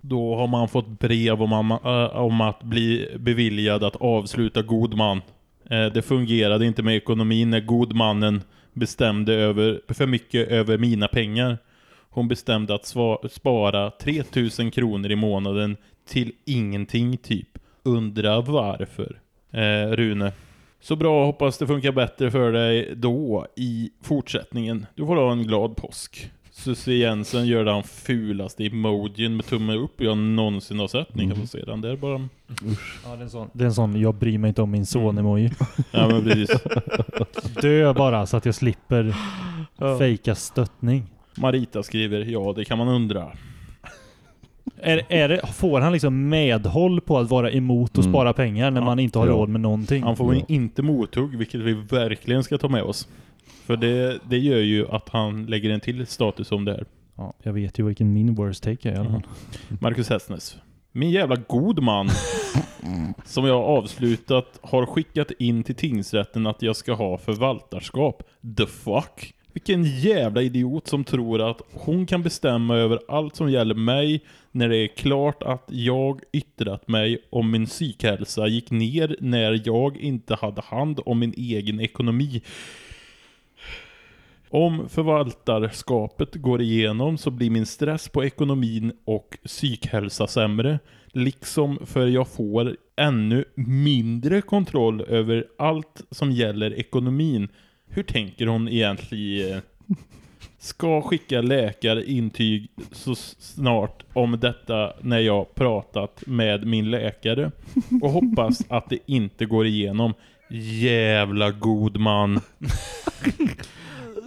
Då har man fått brev om, att- äh, om att bli beviljad att avsluta god man. Eh, Det fungerade inte med ekonomin när godmannen bestämde över, för mycket över mina pengar. Hon bestämde att spara 3000 kronor i månaden till ingenting typ. Undrar varför. Eh, Rune. Så bra, hoppas det funkar bättre för dig då i fortsättningen. Du får ha en glad påsk. Susie Jensen gör den fulaste emojin med tumme upp jag någonsin har sett. Ni kan få se den där bara. Ja, det, är en sån, det är en sån, jag bryr mig inte om min son-emoji. Ja men precis. Dö bara så att jag slipper fejka stöttning. Marita skriver, ja det kan man undra. Är, är det, får han liksom medhåll på att vara emot och Mm. spara pengar när Ja. man inte har Ja. råd med någonting? Han får Ja. inte mothugg, vilket vi verkligen ska ta med oss. För det, det gör ju att han lägger en till status om det här. Ja, jag vet ju vilken min worst take är i alla fall. Marcus Hessnes. Min jävla god man som jag har avslutat har skickat in till tingsrätten att jag ska ha förvaltarskap. The fuck? Vilken jävla idiot som tror att hon kan bestämma över allt som gäller mig när det är klart att jag yttrat mig om min psykhälsa gick ner när jag inte hade hand om min egen ekonomi. Om förvaltarskapet går igenom så blir min stress på ekonomin och psykhälsa sämre. Liksom för jag får ännu mindre kontroll över allt som gäller ekonomin. Hur tänker hon egentligen? Ska skicka läkarintyg så snart om detta när jag pratat med min läkare. Och hoppas att det inte går igenom. Jävla god man.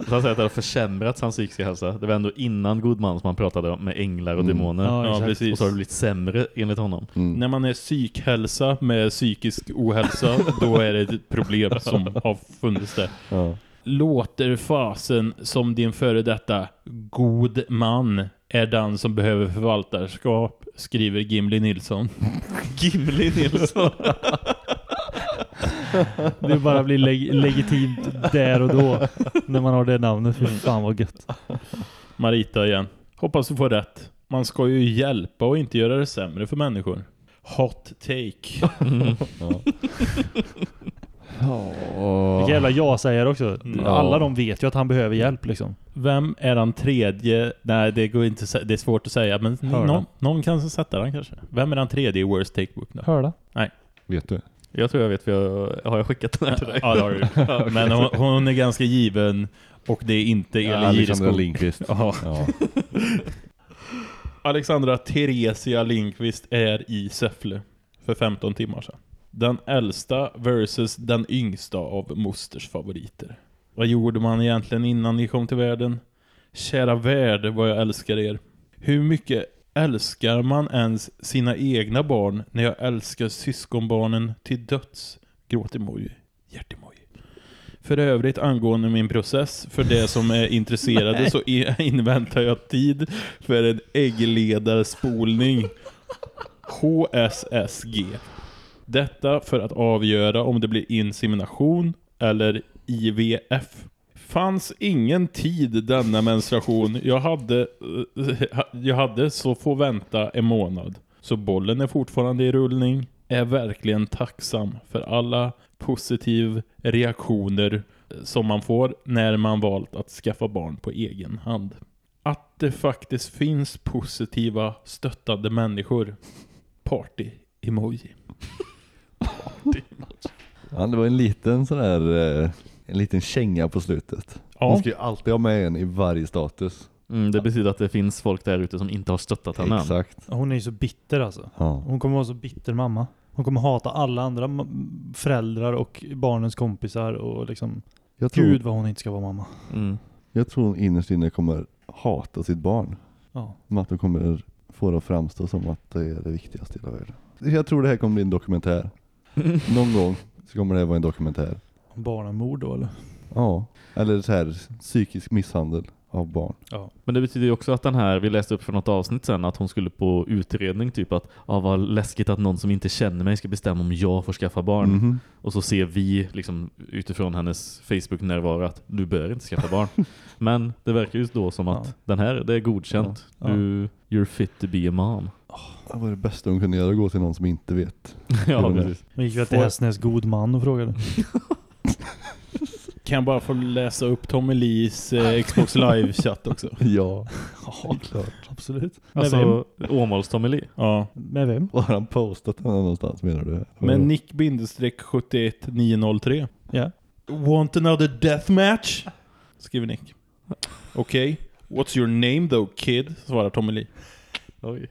Så han säger att det har försämrats hans psykiska hälsa. Det var ändå innan god man som han pratade om med änglar och Mm. demoner. Ja, Ja, precis. Och så har det blivit sämre enligt honom. Mm. När man är psykhälsa med psykisk ohälsa, då är det ett problem som har funnits där. Ja. Låter fasen som din före detta god man är den som behöver förvaltarskap, skriver Gimli Nilsson. Gimli Nilsson. Det bara blir leg legitimt där och då när man har det namnet. Fy fan vad gött. Marita igen. Hoppas du får rätt. Man ska ju hjälpa och inte göra det sämre för människor. Hot take. Vilka jävla ja-sägare också. Ja. Alla de vet ju att han behöver hjälp liksom. Vem är den tredje? Nej, det går inte Det är svårt att säga, men någon, någon kan sätta den kanske. Vem är den tredje i Worst Take Book då? Hörda. Vet du? Jag tror jag vet för jag har jag skickat den här till dig. Ja, det har du. Men hon, hon är ganska given och det är inte Elin Alexandra Gireskog. Lindqvist. Ja. Ja. Alexandra Theresia Lindqvist är i Säffle för 15 timmar sedan. Den äldsta versus den yngsta av mosters favoriter. Vad gjorde man egentligen innan ni kom till världen? Kära värld, vad jag älskar er. Hur mycket älskar man ens sina egna barn när jag älskar syskonbarnen till döds? Gråtemoji, hjärtemoji. För övrigt angående min process, för det som är intresserade så inväntar jag tid för en äggledarspolning. HSSG. Detta för att avgöra om det blir insemination eller IVF. Fanns ingen tid denna menstruation. Jag hade, eh, jag hade så få vänta en månad. Så bollen är fortfarande i rullning. Är verkligen tacksam för alla positiv reaktioner eh, som man får när man valt att skaffa barn på egen hand. Att det faktiskt finns positiva, stöttande människor. Party-emoji. Ja, det var en liten sån där, eh, en liten känga på slutet. Ja. Hon ska ju alltid ha med en i varje status. Mm, det betyder att det finns folk där ute som inte har stöttat henne än. Exakt. Hon är ju så bitter alltså. Ja. Hon kommer vara så bitter mamma. Hon kommer hata alla andra föräldrar och barnens kompisar och liksom Jag, tror, Gud vad hon inte ska vara mamma. Mm. jag tror hon innerst inne kommer hata sitt barn. Ja. Om att hon kommer få det att framstå som att det är det viktigaste i hela världen. Jag tror det här kommer bli en dokumentär. Någon gång så kommer det vara en dokumentär. Barnamord då eller? Ja. Eller så här psykisk misshandel av barn. Ja. Men det betyder ju också att den här, vi läste upp för något avsnitt sen, att hon skulle på utredning typ att, ja vad läskigt att någon som inte känner mig ska bestämma om jag får skaffa barn. Mhm. Och så ser vi liksom utifrån hennes Facebook-närvaro att du bör inte skaffa barn. Men det verkar ju då som att Ja. den här, det är godkänt. Ja. Du, you're fit to be a mom. Det var det bästa hon kunde göra, gå till någon som inte vet. ja, precis. Hon gick väl till Hästnäs god man och frågade. Kan jag bara få läsa upp Tommy Lees eh, Xbox Live-chatt också? Ja, Ja, klart. absolut. Med vem? Alltså, Åmåls Tommy Lee. Ja. Med vem? Var han postat henne någonstans menar du? Men Nick-71903. Ja. Want another deathmatch? Skriver Nick. Okej. What's your name though kid? Svarar Tommy Lee. Oj.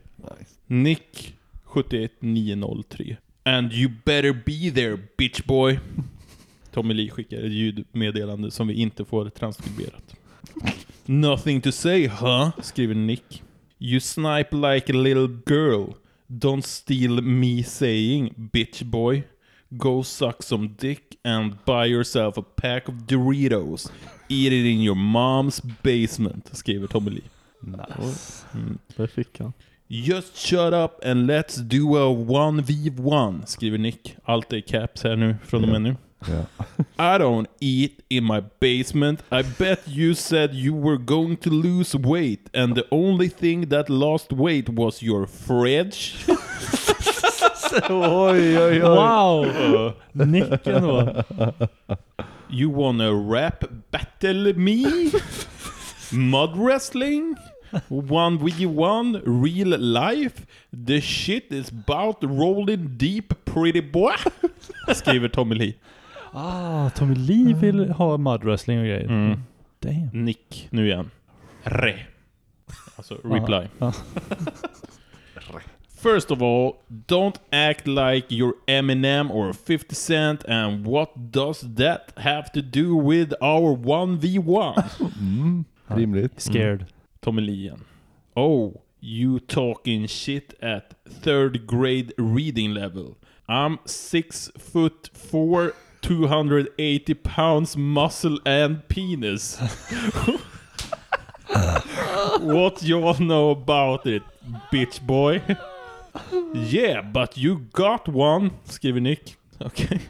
Nick 71903. And you better be there bitch boy. Tommy Lee skickar ett ljudmeddelande som vi inte får transkriberat. Nothing to say huh? Skriver Nick. You snipe like a little girl. Don't steal me saying bitch boy. Go suck some dick and buy yourself a pack of Doritos. Eat it in your mom's basement. Skriver Tommy Lee. Nice. Mm. Där fick han. Just shut up and let's do a 1v1 skriver Nick. Allt är caps här nu från och med nu. Ja. I don't eat in my basement. I bet you said you were going to lose weight and the only thing that lost weight was your fridge. oj, oj, oj. Wow! Nicken då. You wanna rap battle me? Mud wrestling? 1v1 real life? The shit is about rolling deep pretty boy. Skriver Tommy Lee. Ah, Tommy Lee vill ha mudwrestling och grejer. Mm. Damn. Nick nu igen. Re. Alltså reply. First of all, don't act like you're Eminem or 50 Cent and what does that have to do with our 1v1? Mm, rimligt. Scared. Tommy Igen. Oh, you talking shit at third grade reading level. I'm six foot four, 280 pounds muscle and penis. what y'all know about it, bitch boy? yeah, but you got one, skriver Nick. Okej.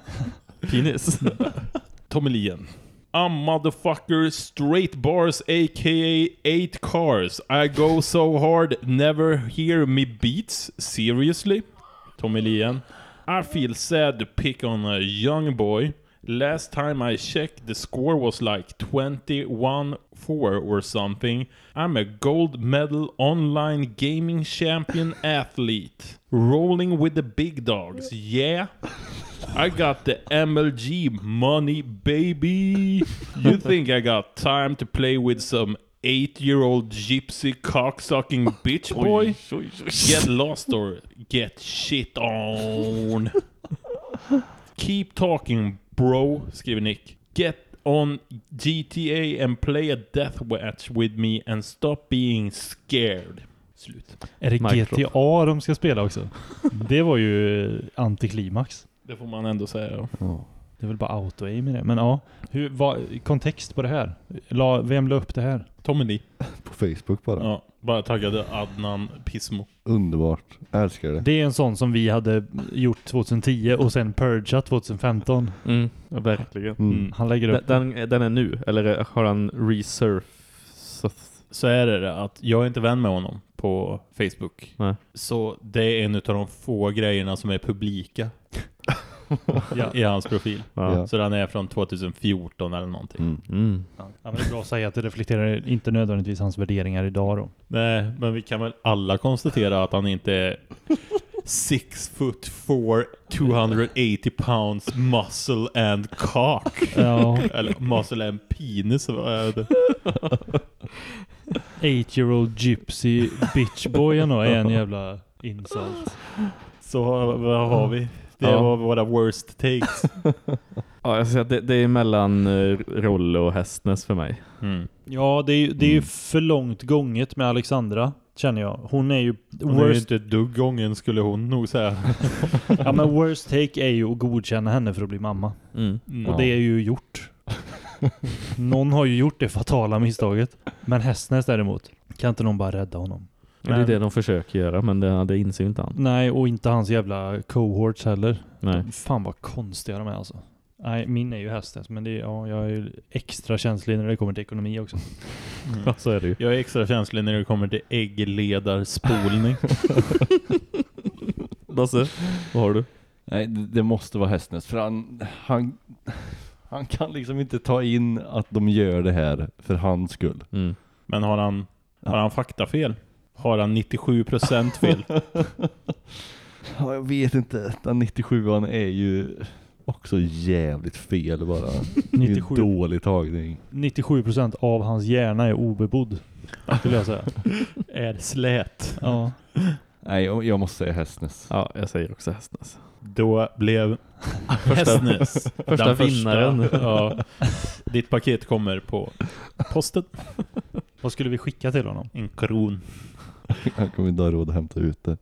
Penis. Tommy Lee igen. I'm motherfucker straight bars aka 8 cars. I go so hard never hear me beats. Seriously? Tommy Lee. I feel sad to pick on a young boy. Last time I checked the score was like 21-4 or something. I'm a gold medal online gaming champion athlete. Rolling with the big dogs, yeah? I got the MLG money, baby. You think I got time to play with some eight-year-old gypsy cocksucking bitch boy? Get lost or get shit on. Keep talking, bro, skriver Nick. Get on GTA and play a death match with me and stop being scared. Slut. Är det. GTA de ska spela också? Det var ju antiklimax. Det får man ändå säga. ja. Det är väl bara auto-aim i det. Men ja, hur, vad, kontext på det här? La, vem la upp det här? Tommy Lee. På Facebook bara. Ja, bara taggade Adnan Pismo. Underbart. Älskar det. Det är en sån som vi hade gjort 2010 och sen purgat 2015. Mm, ja, verkligen. Mm. Mm. Han lägger Den, upp den, den är nu, eller har han resurfat? Så är det det att jag är inte vän med honom på Facebook. Nej. Så det är en av de få grejerna som är publika. Ja. i hans profil. Ja. Så den är från 2014 eller någonting. Mm. Mm. Ja, men det är bra att säga att det reflekterar inte nödvändigtvis hans värderingar idag då. Nej, men vi kan väl alla konstatera att han inte är 6 foot 4, 280 pounds muscle and cock. Ja. Eller muscle and penis, vad är det? Eight year old gypsy bitch boy är en jävla insult. Så vad har vi? Det Ja. var våra worst takes. Ja, jag säger att det, det är mellan uh, Rolle och Hästnäs för mig. Mm. Ja, det är ju det är ju för långt gånget med Alexandra, känner jag. Hon är ju Hon är ju worst, inte ett dugg gången skulle hon nog säga. ja, men worst take är ju att godkänna henne för att bli mamma. Mm. Och det är ju gjort. någon har ju gjort det fatala misstaget. Men Hästnäs däremot, kan inte någon bara rädda honom? Och det är det de försöker göra, men det, det inser ju inte han. Nej, och inte hans jävla cohorts heller. Nej. Fan vad konstiga de är alltså. Nej, min är ju Hästnäs, men det är, ja, jag är ju extra känslig när det kommer till ekonomi också. Ja, så är det ju. Jag är extra känslig när det kommer till äggledarspolning. Lasse, vad har du? Nej, det, måste vara Hästnäs. För han, han, han kan liksom inte ta in att de gör det här för hans skull. Mm. Men har han, har han faktafel? Har han 97% fel? Ja, jag vet inte. Den 97an är ju också jävligt fel bara. Det är 97. en dålig tagning. 97% av hans hjärna är obebodd. Skulle jag säga. är slät. Ja. Nej, jag, jag måste säga Hästnäs. Ja, jag säger också Hästnäs. Då blev Hästnäs första vinnaren. Ja, ditt paket kommer på posten. Vad skulle vi skicka till honom? En kron. Han kommer inte ha råd att hämta ut det.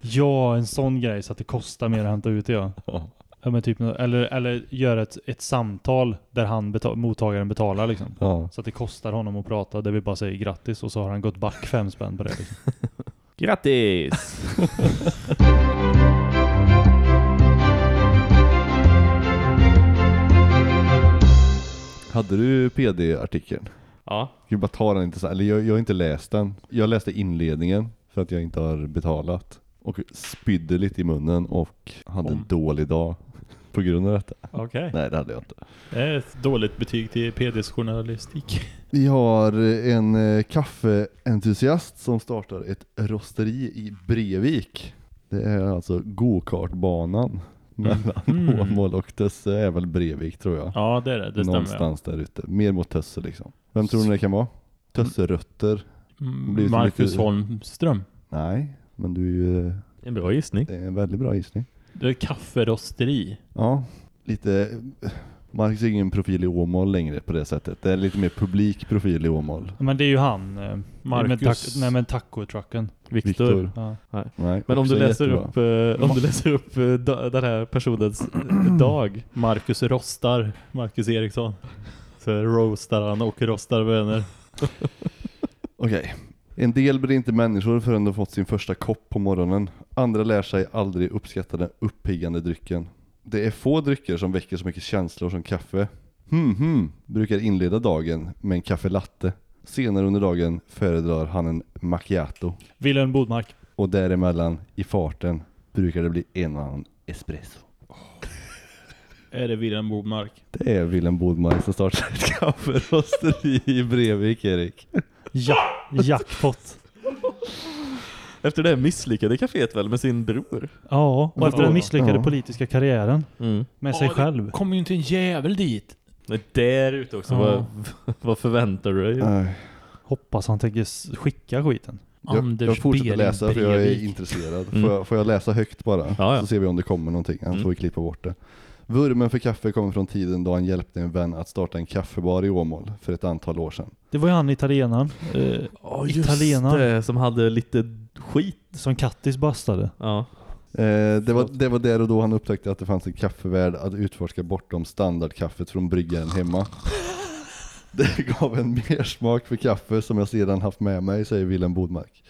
Ja, en sån grej så att det kostar mer att hämta ut det ja. Ja. ja men typ, eller, eller göra ett, ett samtal där han betal, mottagaren betalar liksom. Ja. Så att det kostar honom att prata, där vi bara säger grattis och så har han gått back fem spänn på det liksom. Grattis! Hade du PD-artikeln? Ja. Vi bara ta den intressant? Eller jag, jag har inte läst den. Jag läste inledningen för att jag inte har betalat. Och spydde lite i munnen och hade en Om. dålig dag på grund av detta. Okej. Nej det hade jag inte. Det är ett dåligt betyg till PDs journalistik. Vi har en eh, kaffeentusiast som startar ett rosteri i Brevik. Det är alltså gokartbanan mellan Mm. Åmål och Tösse är väl Brevik tror jag. Ja, det är det. Det stämmer. Någonstans där ute. Mer mot Tösse liksom. Vem tror ni det kan vara? Tösse-rötter? Mm, Blir så Marcus mycket- Holmström. Nej, men du är ju... En bra gissning. Det är en väldigt bra gissning. Det är kafferosteri. Ja, lite... Marcus är ingen profil i Åmål längre på det sättet. Det är lite mer publik profil i Åmål. Men det är ju han. eh, Marcus- nej men tacotrucken. Viktor. Viktor. Ja. Nej. Nej, Men om du läser jättebra. upp, eh, om du läser upp eh, den här personens dag. Marcus rostar. Marcus Eriksson. Så roastar han och rostar vänner. Okej. En del blir inte människor förrän de fått sin första kopp på morgonen. Andra lär sig aldrig uppskatta den uppiggande drycken. Det är få drycker som väcker så mycket känslor som kaffe. Hmm, hmm, brukar inleda dagen med en kaffe latte. Senare under dagen föredrar han en macchiato. Wilhelm Bodmark. Och däremellan, i farten, brukar det bli en och annan espresso. Är det Wilhelm Bodmark? Det är Willem Bodmark som startar ett kafferosteri i Brevik, Erik. Ja, jackpot. Efter det misslyckade kaféet väl med sin bror? Ja, och efter den misslyckade Ja. politiska karriären Mm. med sig själv. kommer ju inte en jävel dit. Men där ute också, Ja. vad, vad förväntar du dig? Nej. Hoppas han tänker skicka skiten. Jag, Anders jag fortsätter Bering läsa för jag är intresserad. Mm. Får, jag, får jag läsa högt bara? Ja, ja. Så ser vi om det kommer någonting. Annars Mm. får vi klippa bort det. Vurmen för kaffe kommer från tiden då han hjälpte en vän att starta en kaffebar i Åmål för ett antal år sedan. Det var ju han italienaren. Eh, Ja, just italienaren. det, som hade lite skit. Som Kattis bastade. Ja. Eh, det, var, det var där och då han upptäckte att det fanns en kaffevärld att utforska bortom standardkaffet från bryggaren hemma. Det gav en mersmak för kaffe som jag sedan haft med mig, säger Willem Bodmark.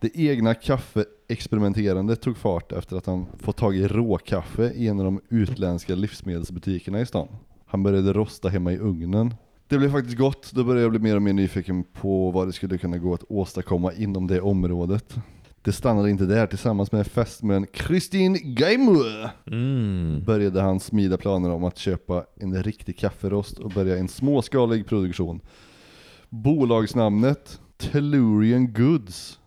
Det egna kaffeexperimenterandet tog fart efter att han fått tag i råkaffe i en av de utländska livsmedelsbutikerna i stan. Han började rosta hemma i ugnen. Det blev faktiskt gott, då började jag bli mer och mer nyfiken på vad det skulle kunna gå att åstadkomma inom det området. Det stannade inte där. Tillsammans med fästmön Christine Gaimur Mm. började han smida planer om att köpa en riktig kafferost och börja en småskalig produktion. Bolagsnamnet Tellurian Goods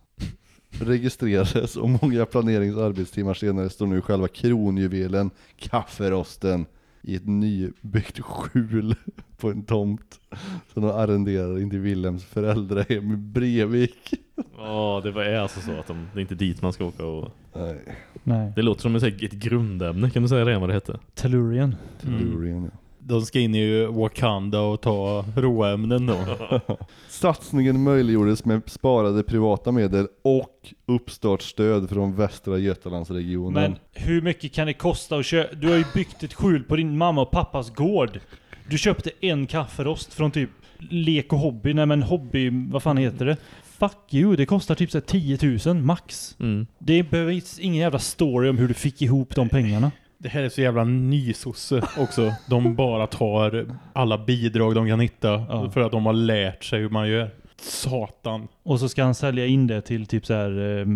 registrerades och många planerings- och arbetstimmar senare står nu själva kronjuvelen, kafferosten, i ett nybyggt skjul på en tomt som de arrenderar in till Wilhelms föräldrahem i Brevik. Ja, det var- är alltså så att de, det är inte dit man ska åka och... Nej, Nej. Det låter som ett, grundämne, kan du säga det vad det heter? Tellurian. Tellurian ja. De ska in i Wakanda och ta råämnen då. Satsningen möjliggjordes med sparade privata medel och uppstartsstöd från Västra Götalandsregionen. Men hur mycket kan det kosta att köpa? Du har ju byggt ett skjul på din mamma och pappas gård. Du köpte en kafferost från typ Lek och Hobby, nej men Hobby, vad fan heter det? Fuck you, det kostar typ så här 10 000 max. Mm. Det behöver ingen jävla story om hur du fick ihop de pengarna. Det här är så jävla nysosse också. De bara tar alla bidrag de kan hitta Ja. för att de har lärt sig hur man gör. Satan. Och så ska han sälja in det till typ så här eh,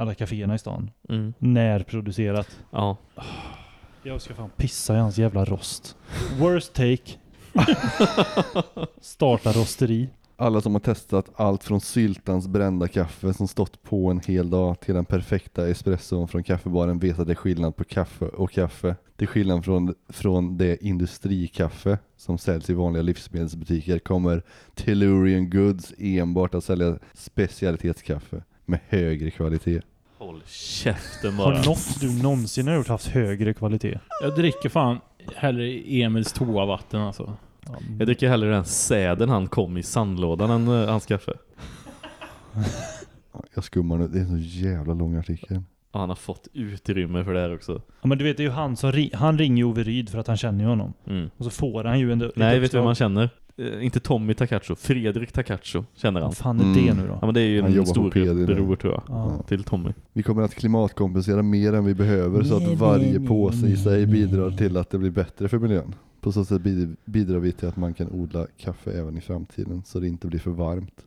alla kaféerna i stan. Mm. Närproducerat. Ja. Jag ska fan pissa i hans jävla rost. Worst take. Starta rosteri. Alla som har testat allt från syltans brända kaffe som stått på en hel dag till den perfekta espresson från kaffebaren vet att det är skillnad på kaffe och kaffe. Det är skillnad från, från det industrikaffe som säljs i vanliga livsmedelsbutiker kommer Tellurian Goods enbart att sälja specialitetskaffe med högre kvalitet. Håll käften Har bara. något du någonsin har gjort haft högre kvalitet? Jag dricker fan hellre Emils toavatten alltså. Jag dricker hellre den säden han kom i sandlådan än eh, hans kaffe. Ja, Jag skummar nu, det är en så jävla lång artikel. Ja, han har fått utrymme för det här också. Ja men du vet det är ju han som ri- han ringer ju Ove Ryd för att han känner ju honom. Mm. Och så får han ju en Nej, vet du vem man känner? Eh, inte Tommy Takacho, Fredrik Takacho känner han. Vad fan är Mm. det nu då? Ja men det är ju Han en stor bror tror jag. Ja. Till Tommy. Vi kommer att klimatkompensera mer än vi behöver så att varje påse i sig bidrar till att det blir bättre för miljön. På så sätt bidrar vi till att man kan odla kaffe även i framtiden så det inte blir för varmt.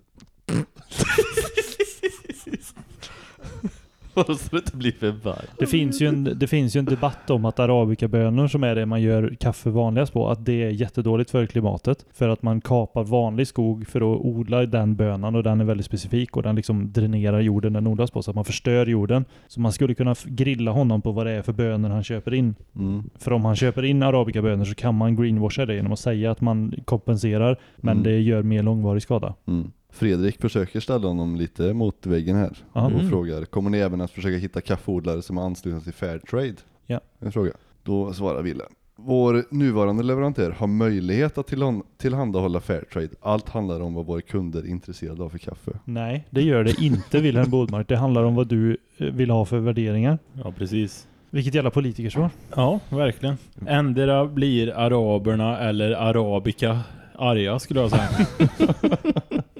så det inte blir för varmt. Det finns, ju en, det finns ju en debatt om att arabikabönor som är det man gör kaffe vanligast på, att det är jättedåligt för klimatet. För att man kapar vanlig skog för att odla den bönan och den är väldigt specifik och den liksom dränerar jorden den odlas på så att man förstör jorden. Så man skulle kunna grilla honom på vad det är för bönor han köper in. Mm. För om han köper in arabikabönor så kan man greenwasha det genom att säga att man kompenserar men Mm. det gör mer långvarig skada. Mm. Fredrik försöker ställa honom lite mot väggen här Ja. och Mm. frågar Kommer ni även att försöka hitta kaffeodlare som är anslutna till Fairtrade? Ja. En fråga. Då svarar Wille Vår nuvarande leverantör har möjlighet att tillhandahålla Fairtrade. Allt handlar om vad våra kunder är intresserade av för kaffe. Nej, det gör det inte Wilhelm Bodmark. Det handlar om vad du eh, vill ha för värderingar. Ja, precis. Vilket jävla politikersvar. Ja, verkligen. Ändra blir araberna eller arabika arga skulle jag säga.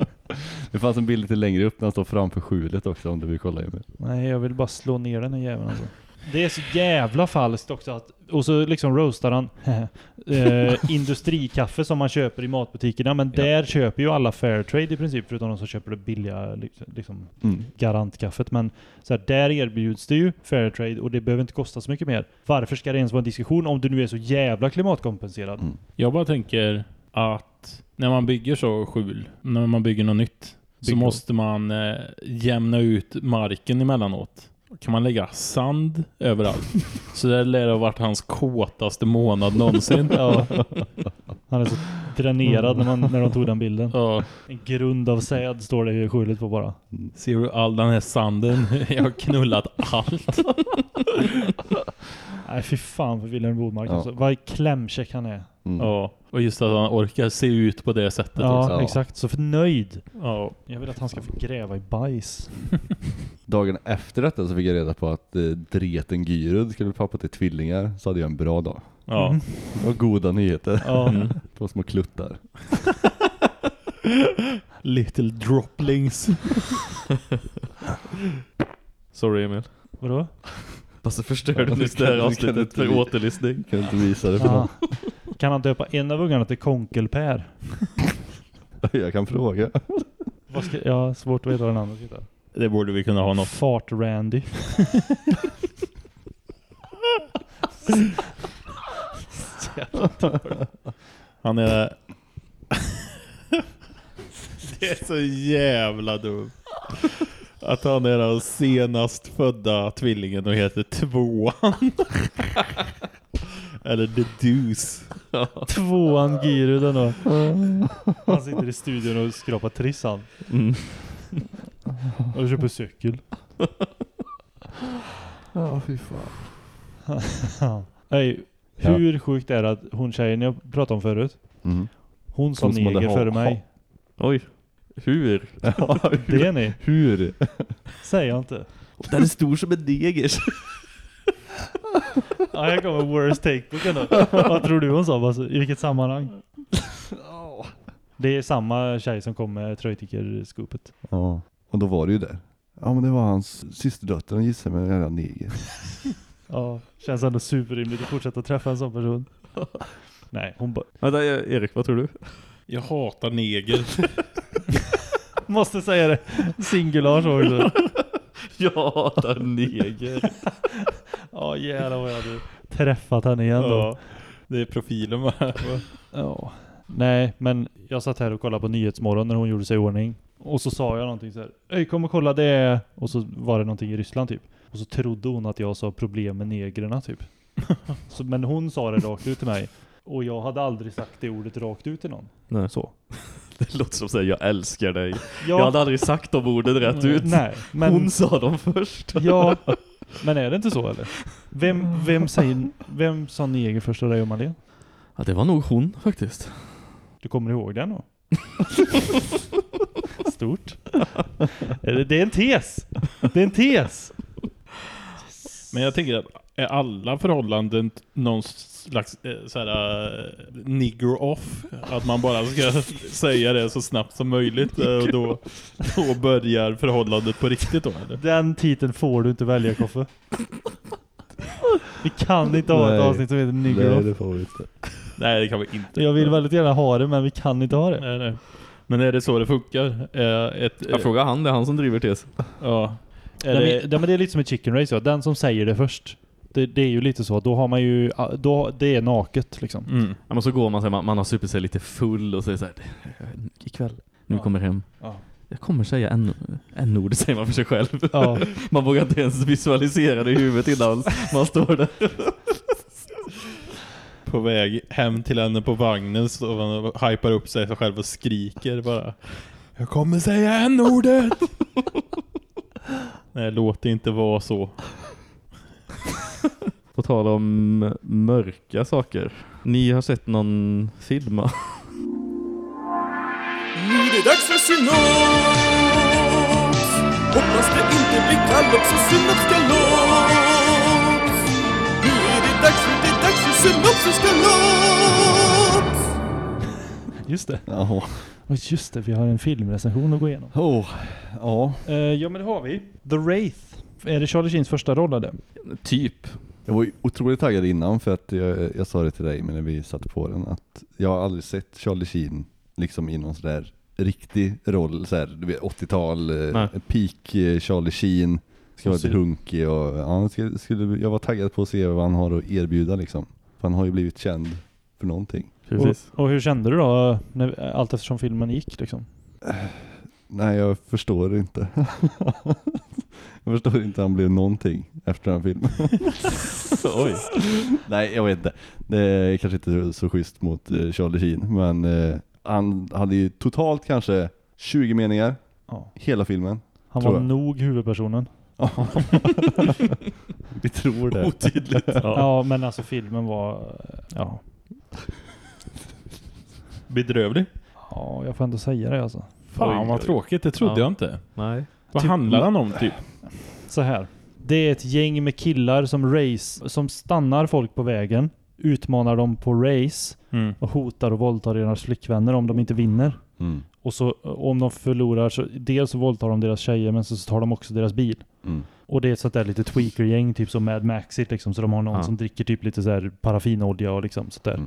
Det fanns en bild lite längre upp när han står framför skjulet också om du vill kolla Emil. Nej, jag vill bara slå ner den här jäveln alltså. Det är så jävla falskt också att... Och så liksom roastar han eh, industrikaffe som man köper i matbutikerna. Men där köper ju alla Fairtrade i princip, förutom de som köper det billiga liksom, liksom Mm. garantkaffet. Men så här, där erbjuds det ju Fairtrade och det behöver inte kosta så mycket mer. Varför ska det ens vara en diskussion om du nu är så jävla klimatkompenserad? Mm. Jag bara tänker att när man bygger så skjul, när man bygger något nytt, så måste man eh, jämna ut marken emellanåt. Kan man lägga sand överallt? så det lär ha varit hans kåtaste månad någonsin. Ja. Han är så dränerad när, man, när de tog den bilden. Ja, En grund av säd står det i skjulet på bara. ser du all den här sanden? Jag har knullat allt. Nej fy fan för Wilhelm Bodmark Ja. alltså. Vad klämkäck han är. Mm. Ja, och just att han orkar se ut på det sättet Ja, också. Ja. exakt. Så förnöjd. Ja. Jag vill att han ska få gräva i bajs. Dagen efter detta så fick jag reda på att eh, Dreten Gyrud skulle bli pappa till tvillingar. Så hade jag en bra dag. Ja. Mm. Det var goda nyheter. Ja. Mm. Två små kluttar. Little droplings. Sorry Emil. Vadå? Fast så förstörde Ja, du nyss det kan- här avsnittet för återlyssning. Kan inte visa det för någon? Kan han döpa en av ungarna till Konkelpär? Jag kan fråga. Vad ska, ja, svårt att veta vad den andra heta. Det borde vi kunna ha något. Fart-Randy. Han är... det är så jävla dumt. Att han är den senast födda tvillingen och heter Tvåan. Eller The Deuce. Tvåan Giru den då. Han sitter i studion och skrapar trissan. Mm. Och köper cykel. Ja, fy fan. Nej, hur sjukt är det att hon tjejen jag pratade om förut, Mm. hon som neger före mig. Oj. Hur? Det är ni. Hur? Säger jag inte. Den är stor som en degers. Ja, här kommer worst take-booken då. Vad tror du hon sa? Alltså, I vilket sammanhang? Det är samma tjej som kom med tröjticker-scoopet. Ja. Och då var det ju där. Ja men det var hans systerdotter, hon gissade med en jävla neger. Ja, känns ändå superrimligt att fortsätta träffa en sån person. Nej, hon bara... Vänta, E- Erik, vad tror du? Jag hatar neger. Måste säga det. Singular så också. Jag hatar neger. Ja jävlar vad jag hade träffat henne igen då. Ja, det är profilen bara. Ja. Nej, men jag satt här och kollade på Nyhetsmorgon när hon gjorde sig i ordning. Och så sa jag någonting så här. Öj, kom och kolla det. Och så var det någonting i Ryssland typ. Och så trodde hon att jag sa problem med negrerna typ. så, men hon sa det rakt ut till mig. Och jag hade aldrig sagt det ordet rakt ut till någon. Nej. Så. Det låter som att säga jag älskar dig. Ja. Jag hade aldrig sagt de orden rätt ut. Nej, men... Hon sa dem först. Ja, men är det inte så eller? Vem, vem, säger, vem sa neger först av dig och Marlene? Ja, det var nog hon faktiskt. Du kommer ihåg den då? Stort. Det är en tes! Det är en tes! Men jag tänker att är alla förhållanden någon slags eh, såhär uh, nigger off? Att man bara ska säga det så snabbt som möjligt eh, och då, då börjar förhållandet på riktigt då eller? Den titeln får du inte välja Koffe. Vi kan inte ha ett Nej. avsnitt som heter Nigger Nej Off. det får vi inte. Nej det kan vi inte. Jag vill väldigt gärna ha det men vi kan inte ha det. Nej, nej. Men är det så det funkar? Eh, ett, Jag frågar han, det är han som driver tes. Ja. Är Nej, det, men, det är lite som ett chicken race, ja. den som säger det först. Det, det är ju lite så, då har man ju, då, det är naket liksom. mm. Ja, men så går man så här, man, man har supit sig lite full och säger så här, ikväll, nu Ja. kommer hem. Ja. Jag kommer säga en, en ord säger man för sig själv. Ja. Man vågar inte ens visualisera det i huvudet innan man står där. på väg hem till henne på vagnen så man hypar upp sig för själv och skriker bara Jag kommer säga en ordet Nej, låt det inte vara så. På tal om mörka saker. Ni har sett någon film? va? Nu är det dags för synops Hoppas det inte blir kalops och synopskalops Nu är det dags för, det är dags för synops och skalops Just det. Jaha. Och just det, vi har en filmrecension att gå igenom. Oh. Ja. Eh, ja men det har vi. The Wraith. Är det Charlie Sheens första roll eller? Typ. Jag var otroligt taggad innan för att jag, jag sa det till dig men när vi satte på den att jag har aldrig sett Charlie Sheen liksom i någon sådär riktig roll såhär, du vet 80-tal, Nej. eh, peak eh, Charlie Sheen. Ska vara lite hunkig och ja, skulle, skulle, jag var taggad på att se vad han har att erbjuda liksom. För han har ju blivit känd för någonting. Precis. Och, och hur kände du då, när, allt eftersom filmen gick liksom? Nej jag förstår inte. jag förstår inte han blev någonting efter den filmen. Oj. Nej, jag vet inte. Det är kanske inte så schysst mot eh, Charlie Sheen, men eh, han hade ju totalt kanske 20 meningar Ja. hela filmen. Han var jag. nog huvudpersonen. Vi tror det. Otydligt. Ja. Ja. men alltså filmen var, ja. Bedrövlig. Ja, jag får ändå säga det alltså. Fan Oj, vad tråkigt, det trodde Ja. jag inte. Nej. Vad Typ- handlar han om typ? Så här. Det är ett gäng med killar som race, som stannar folk på vägen, utmanar dem på race Mm. och hotar och våldtar deras flickvänner om de inte vinner. Mm. Och så om de förlorar så dels så våldtar de deras tjejer men så tar de också deras bil. Mm. Och det är ett sånt där lite tweaker-gäng, typ som Mad Maxit liksom, så de har någon Ja. som dricker typ lite så här paraffinolja och liksom sånt där.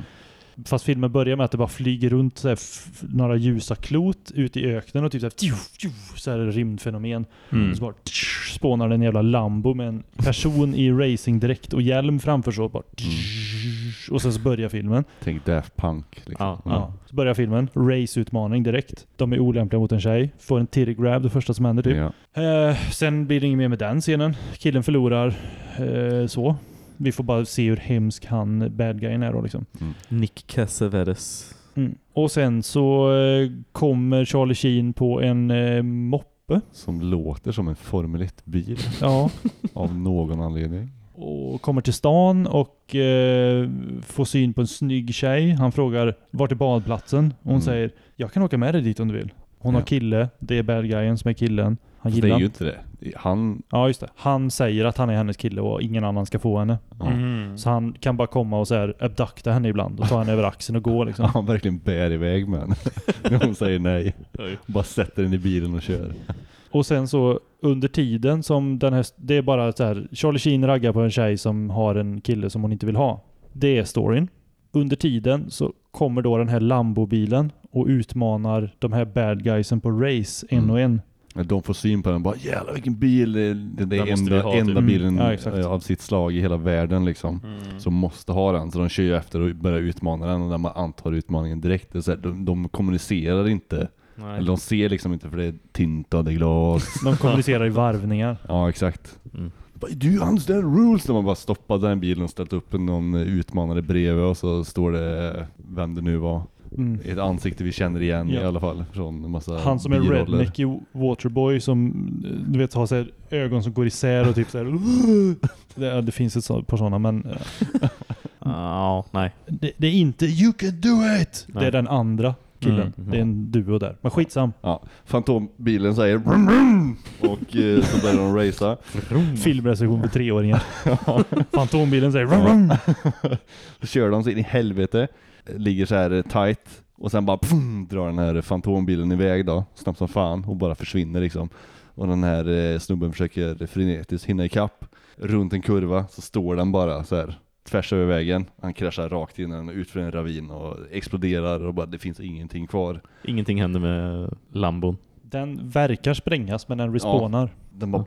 Mm. Fast filmen börjar med att det bara flyger runt så här, några ljusa klot ut i öknen och typ så här, tju, tju, så här rymdfenomen. Mm. Och så bara tsch, spånar en jävla Lambo med en person i racingdräkt och hjälm framför så bara tsch, Och sen så börjar filmen. Tänk Daft Punk. Liksom. Ja. Ja. Så börjar filmen. Race-utmaning direkt. De är olämpliga mot en tjej. Får en titty grab det första som händer typ. Ja. Eh, sen blir det inget mer med den scenen. Killen förlorar. Eh, så. Vi får bara se hur hemsk han, bad guyen är då liksom. Nick Cassavetes. Mm. Och sen så eh, kommer Charlie Sheen på en eh, moppe. Som låter som en Formel 1-bil Ja. av någon anledning. och kommer till stan och eh, får syn på en snygg tjej. Han frågar vart är badplatsen? Och hon Mm. säger jag kan åka med dig dit om du vill. Hon har Ja. kille, det är bad guyen som är killen. Han Fast gillar det är ju inte det. Han, Ja just det. Han säger att han är hennes kille och ingen annan ska få henne. Mm. Så han kan bara komma och så här abdukta henne ibland och ta henne över axeln och gå liksom. han verkligen bär iväg med henne. När hon säger nej. Bara sätter den i bilen och kör. Och sen så under tiden som den här, det är bara så här, Charlie Sheen raggar på en tjej som har en kille som hon inte vill ha. Det är storyn. Under tiden så kommer då den här Lambo-bilen och utmanar de här bad guysen på race en Mm. och en. De får syn på den bara jävlar vilken bil. Det är det Den är enda, ha, typ. enda Mm. bilen Ja, eh, av sitt slag i hela världen liksom. Mm. Som måste ha den. Så de kör ju efter och börjar utmana den och när man antar utmaningen direkt. Det är så här, de, de kommunicerar inte. Nej. Eller de ser liksom inte för det är tintade glas. De kommunicerar i varvningar. ja exakt. Mm. Do you understand rules? När man bara stoppat den bilen och ställt upp någon utmanare bredvid och så står det, vem det nu var, Mm. ett ansikte vi känner igen Ja. i alla fall från massa Han som är biroller. redneck i Waterboy som du vet har så här ögon som går isär och typ så här. Det, det finns ett par sådana men eh, Ja, nej. det, det är inte You can do it! Det Nej. är den andra killen. Mm, mhm. Det är en duo där. Men skitsam. Ja, Fantombilen säger brum, brum, och eh, så börjar de racea. Filmrecension för treåringar. Fantombilen säger vrum, vrum. Så kör de sig in i helvete, ligger så här eh, tight och sen bara pum, drar den här fantombilen iväg då, snabbt som fan och bara försvinner liksom. Och den här eh, snubben försöker frenetiskt hinna ikapp. Runt en kurva så står den bara så här tvärs över vägen. Han kraschar rakt in den ut för en ravin och exploderar och bara det finns ingenting kvar. Ingenting händer med Lambon. Den verkar sprängas men den respawnar. Den bara,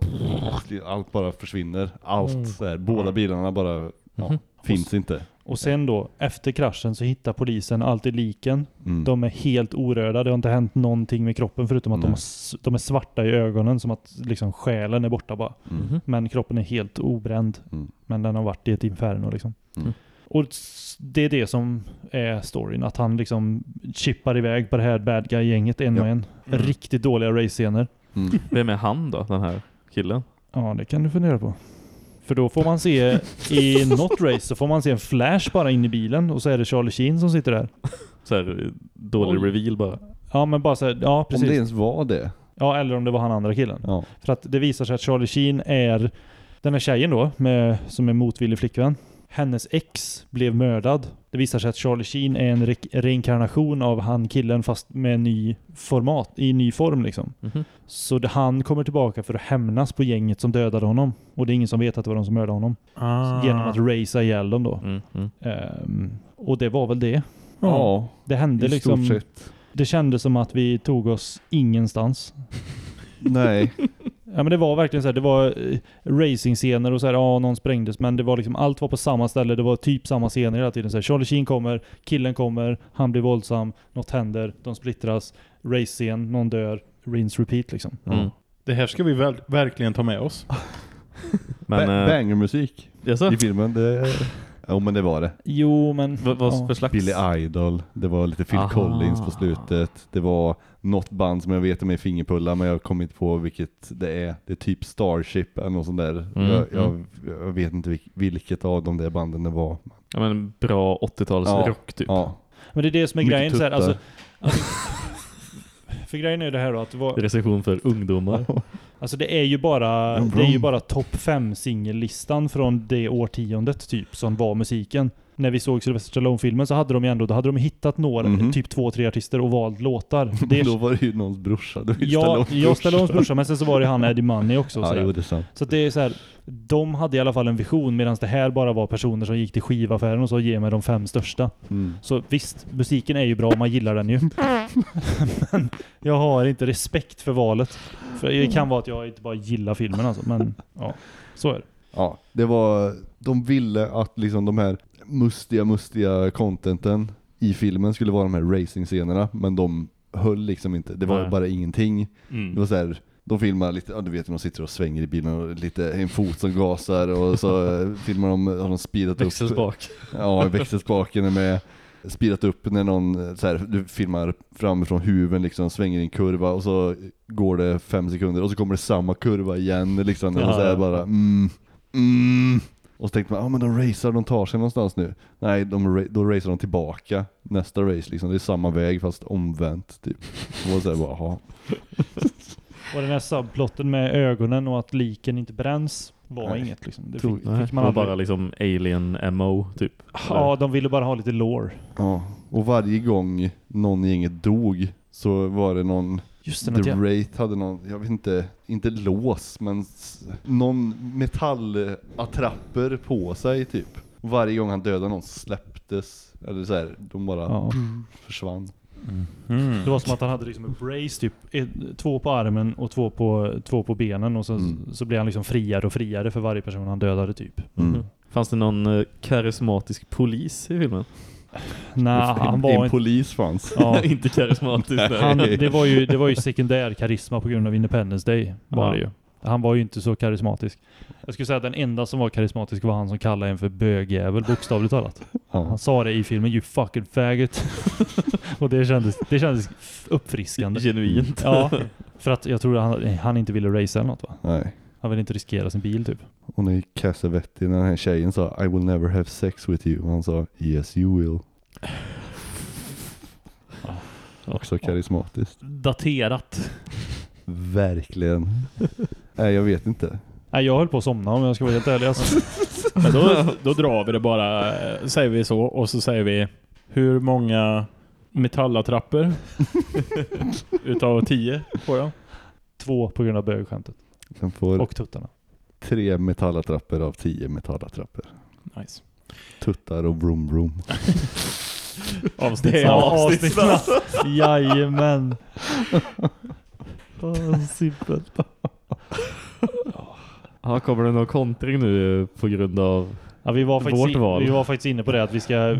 allt bara försvinner. Allt Mm. så här, båda bilarna bara, ja, Mhm. finns inte. Och sen då, efter kraschen så hittar polisen alltid liken. Mm. De är helt orörda. Det har inte hänt någonting med kroppen förutom att de, har, de är svarta i ögonen som att liksom själen är borta bara. Mm. Mhm. Men kroppen är helt obränd. Mm. Men den har varit i ett inferno liksom. Mm. Och s- det är det som är storyn. Att han liksom chippar iväg på det här bad guy-gänget en Ja. och en. Mm. Riktigt dåliga race-scener. Mm. Vem är han då, den här killen? Ja, det kan du fundera på. För då får man se i något race så får man se en flash bara in i bilen och så är det Charlie Sheen som sitter där. Så här, dålig Oj. reveal bara. Ja, men bara så här, ja Om precis. det ens var det. Ja, eller om det var han andra killen. Ja. För att det visar sig att Charlie Sheen är den här tjejen då, med, som är motvillig flickvän. Hennes ex blev mördad. Det visar sig att Charlie Sheen är en re- reinkarnation av han killen fast med ny format, i ny form liksom. Mhm. Så det, han kommer tillbaka för att hämnas på gänget som dödade honom. Och det är ingen som vet att det var de som mördade honom. Ah. Genom att racea ihjäl dem då. Mm, mm. Ehm, och det var väl det. Ja, Det hände i liksom... stort sett. Det kändes som att vi tog oss ingenstans. Nej. Ja men det var verkligen så här, det var eh, racingscener och så här, ja någon sprängdes men det var liksom, allt var på samma ställe, det var typ samma scener hela tiden. Så här, Charlie Sheen kommer, killen kommer, han blir våldsam, något händer, de splittras, race-scen, någon dör, rinse repeat liksom. Mm. Det här ska vi väl, verkligen ta med oss. Men, ba- eh, Bangermusik i filmen. Det, jo men det var det. Jo men... Vad vad ja. för slags? Billy Idol, det var lite Phil Aha. Collins på slutet. Det var något band som jag vet är fingerpulla men jag kommer inte på vilket det är. Det är typ Starship eller något sånt där. Mm, jag, jag, mm. jag vet inte vilk, vilket av de där banden det var. Ja men bra 80-tals Ja, rock typ. Ja, Men det är det som är Mycket grejen så här, alltså, alltså, För grejen är det här då att var, Recension för ungdomar. Alltså det är ju bara, det är ju bara topp 5 singellistan från det årtiondet typ som var musiken. När vi såg Sylvester Stallone-filmen så hade de ju ändå, då hade de hittat några, Mhm. typ två, tre artister och valt låtar. Det Då var det ju någons brorsa. Det var ju Ja, Stallones jag Stallones brorsa, men sen så var det han Eddie Money också. Ja, jo, det är sant. Så det är så här, de hade i alla fall en vision medan det här bara var personer som gick till skivaffären och sa ge mig de fem största. Mm. Så visst, musiken är ju bra, man gillar den ju. men jag har inte respekt för valet. För det kan vara att jag inte bara gillar filmen alltså, men ja, så är det. Ja, det var, de ville att liksom de här mustiga, mustiga contenten i filmen skulle vara de här racing-scenerna, men de höll liksom inte. Det var Nej. bara ingenting. Mm. Det var så här, de filmar lite, ja du vet de sitter och svänger i bilen och lite, en fot som gasar och så eh, filmar de, har de speedat upp. Växelspak. Ja, växelspaken är med. Speedat upp när någon, eh, så här, du filmar framifrån huven liksom, svänger i en kurva och så går det fem sekunder och så kommer det samma kurva igen liksom. Och Ja, så här bara mm, mm. Och så tänkte man, ja ah, men de racear, de tar sig någonstans nu. Nej, de, då racear de tillbaka nästa race liksom. Det är samma väg fast omvänt typ. Var så här bara. Och den här subplotten med ögonen och att liken inte bränns var Nej. inget liksom. Det fick, fick man aldrig. bara liksom alien MO typ. Ja, de ville bara ha lite lore. Ja, och varje gång någon i gänget dog så var det någon Just det, The jag, Wraith hade någon, jag vet inte, inte lås men någon metallattrapper på sig typ. Varje gång han dödade någon släpptes, eller så här, de bara ja. försvann. Mm. Det var som att han hade liksom en brace, typ ett, två på armen och två på, två på benen och så, Mm. så blev han liksom friare och friare för varje person han dödade typ. Mm. Fanns det någon eh, karismatisk polis i filmen? Nej, han en, var en inte... polis fanns. Ja, inte karismatisk. han, det, var ju, det var ju sekundär karisma på grund av Independence Day. Var Ja. det ju. Han var ju inte så karismatisk. Jag skulle säga att den enda som var karismatisk var han som kallade en för bögjävel, bokstavligt talat. Ja. Han sa det i filmen, you fucking faggot. och det kändes, det kändes uppfriskande. Genuint. Ja, för att jag tror att han, han inte ville racea eller något va? Nej. Han ville inte riskera sin bil typ. Och när Cassavetti, när den här tjejen sa I will never have sex with you, och han sa Yes you will. Också karismatiskt. Daterat. Verkligen. Nej jag vet inte. Nej, jag höll på att somna om jag ska vara helt ärlig alltså. Men då, då drar vi det bara, säger vi så, och så säger vi hur många metallattrapper utav tio får jag? Två på grund av bögskämtet. Sen får Och tuttarna. tre metallattrapper av tio metallattrapper. Nice. Tuttar och vroom vroom. Det är avsnittsnamn. Jajamän. Oh, simpelt. Ja, kommer det någon kontring nu på grund av... Ja, vi, var faktiskt in, vi var faktiskt inne på det att vi ska...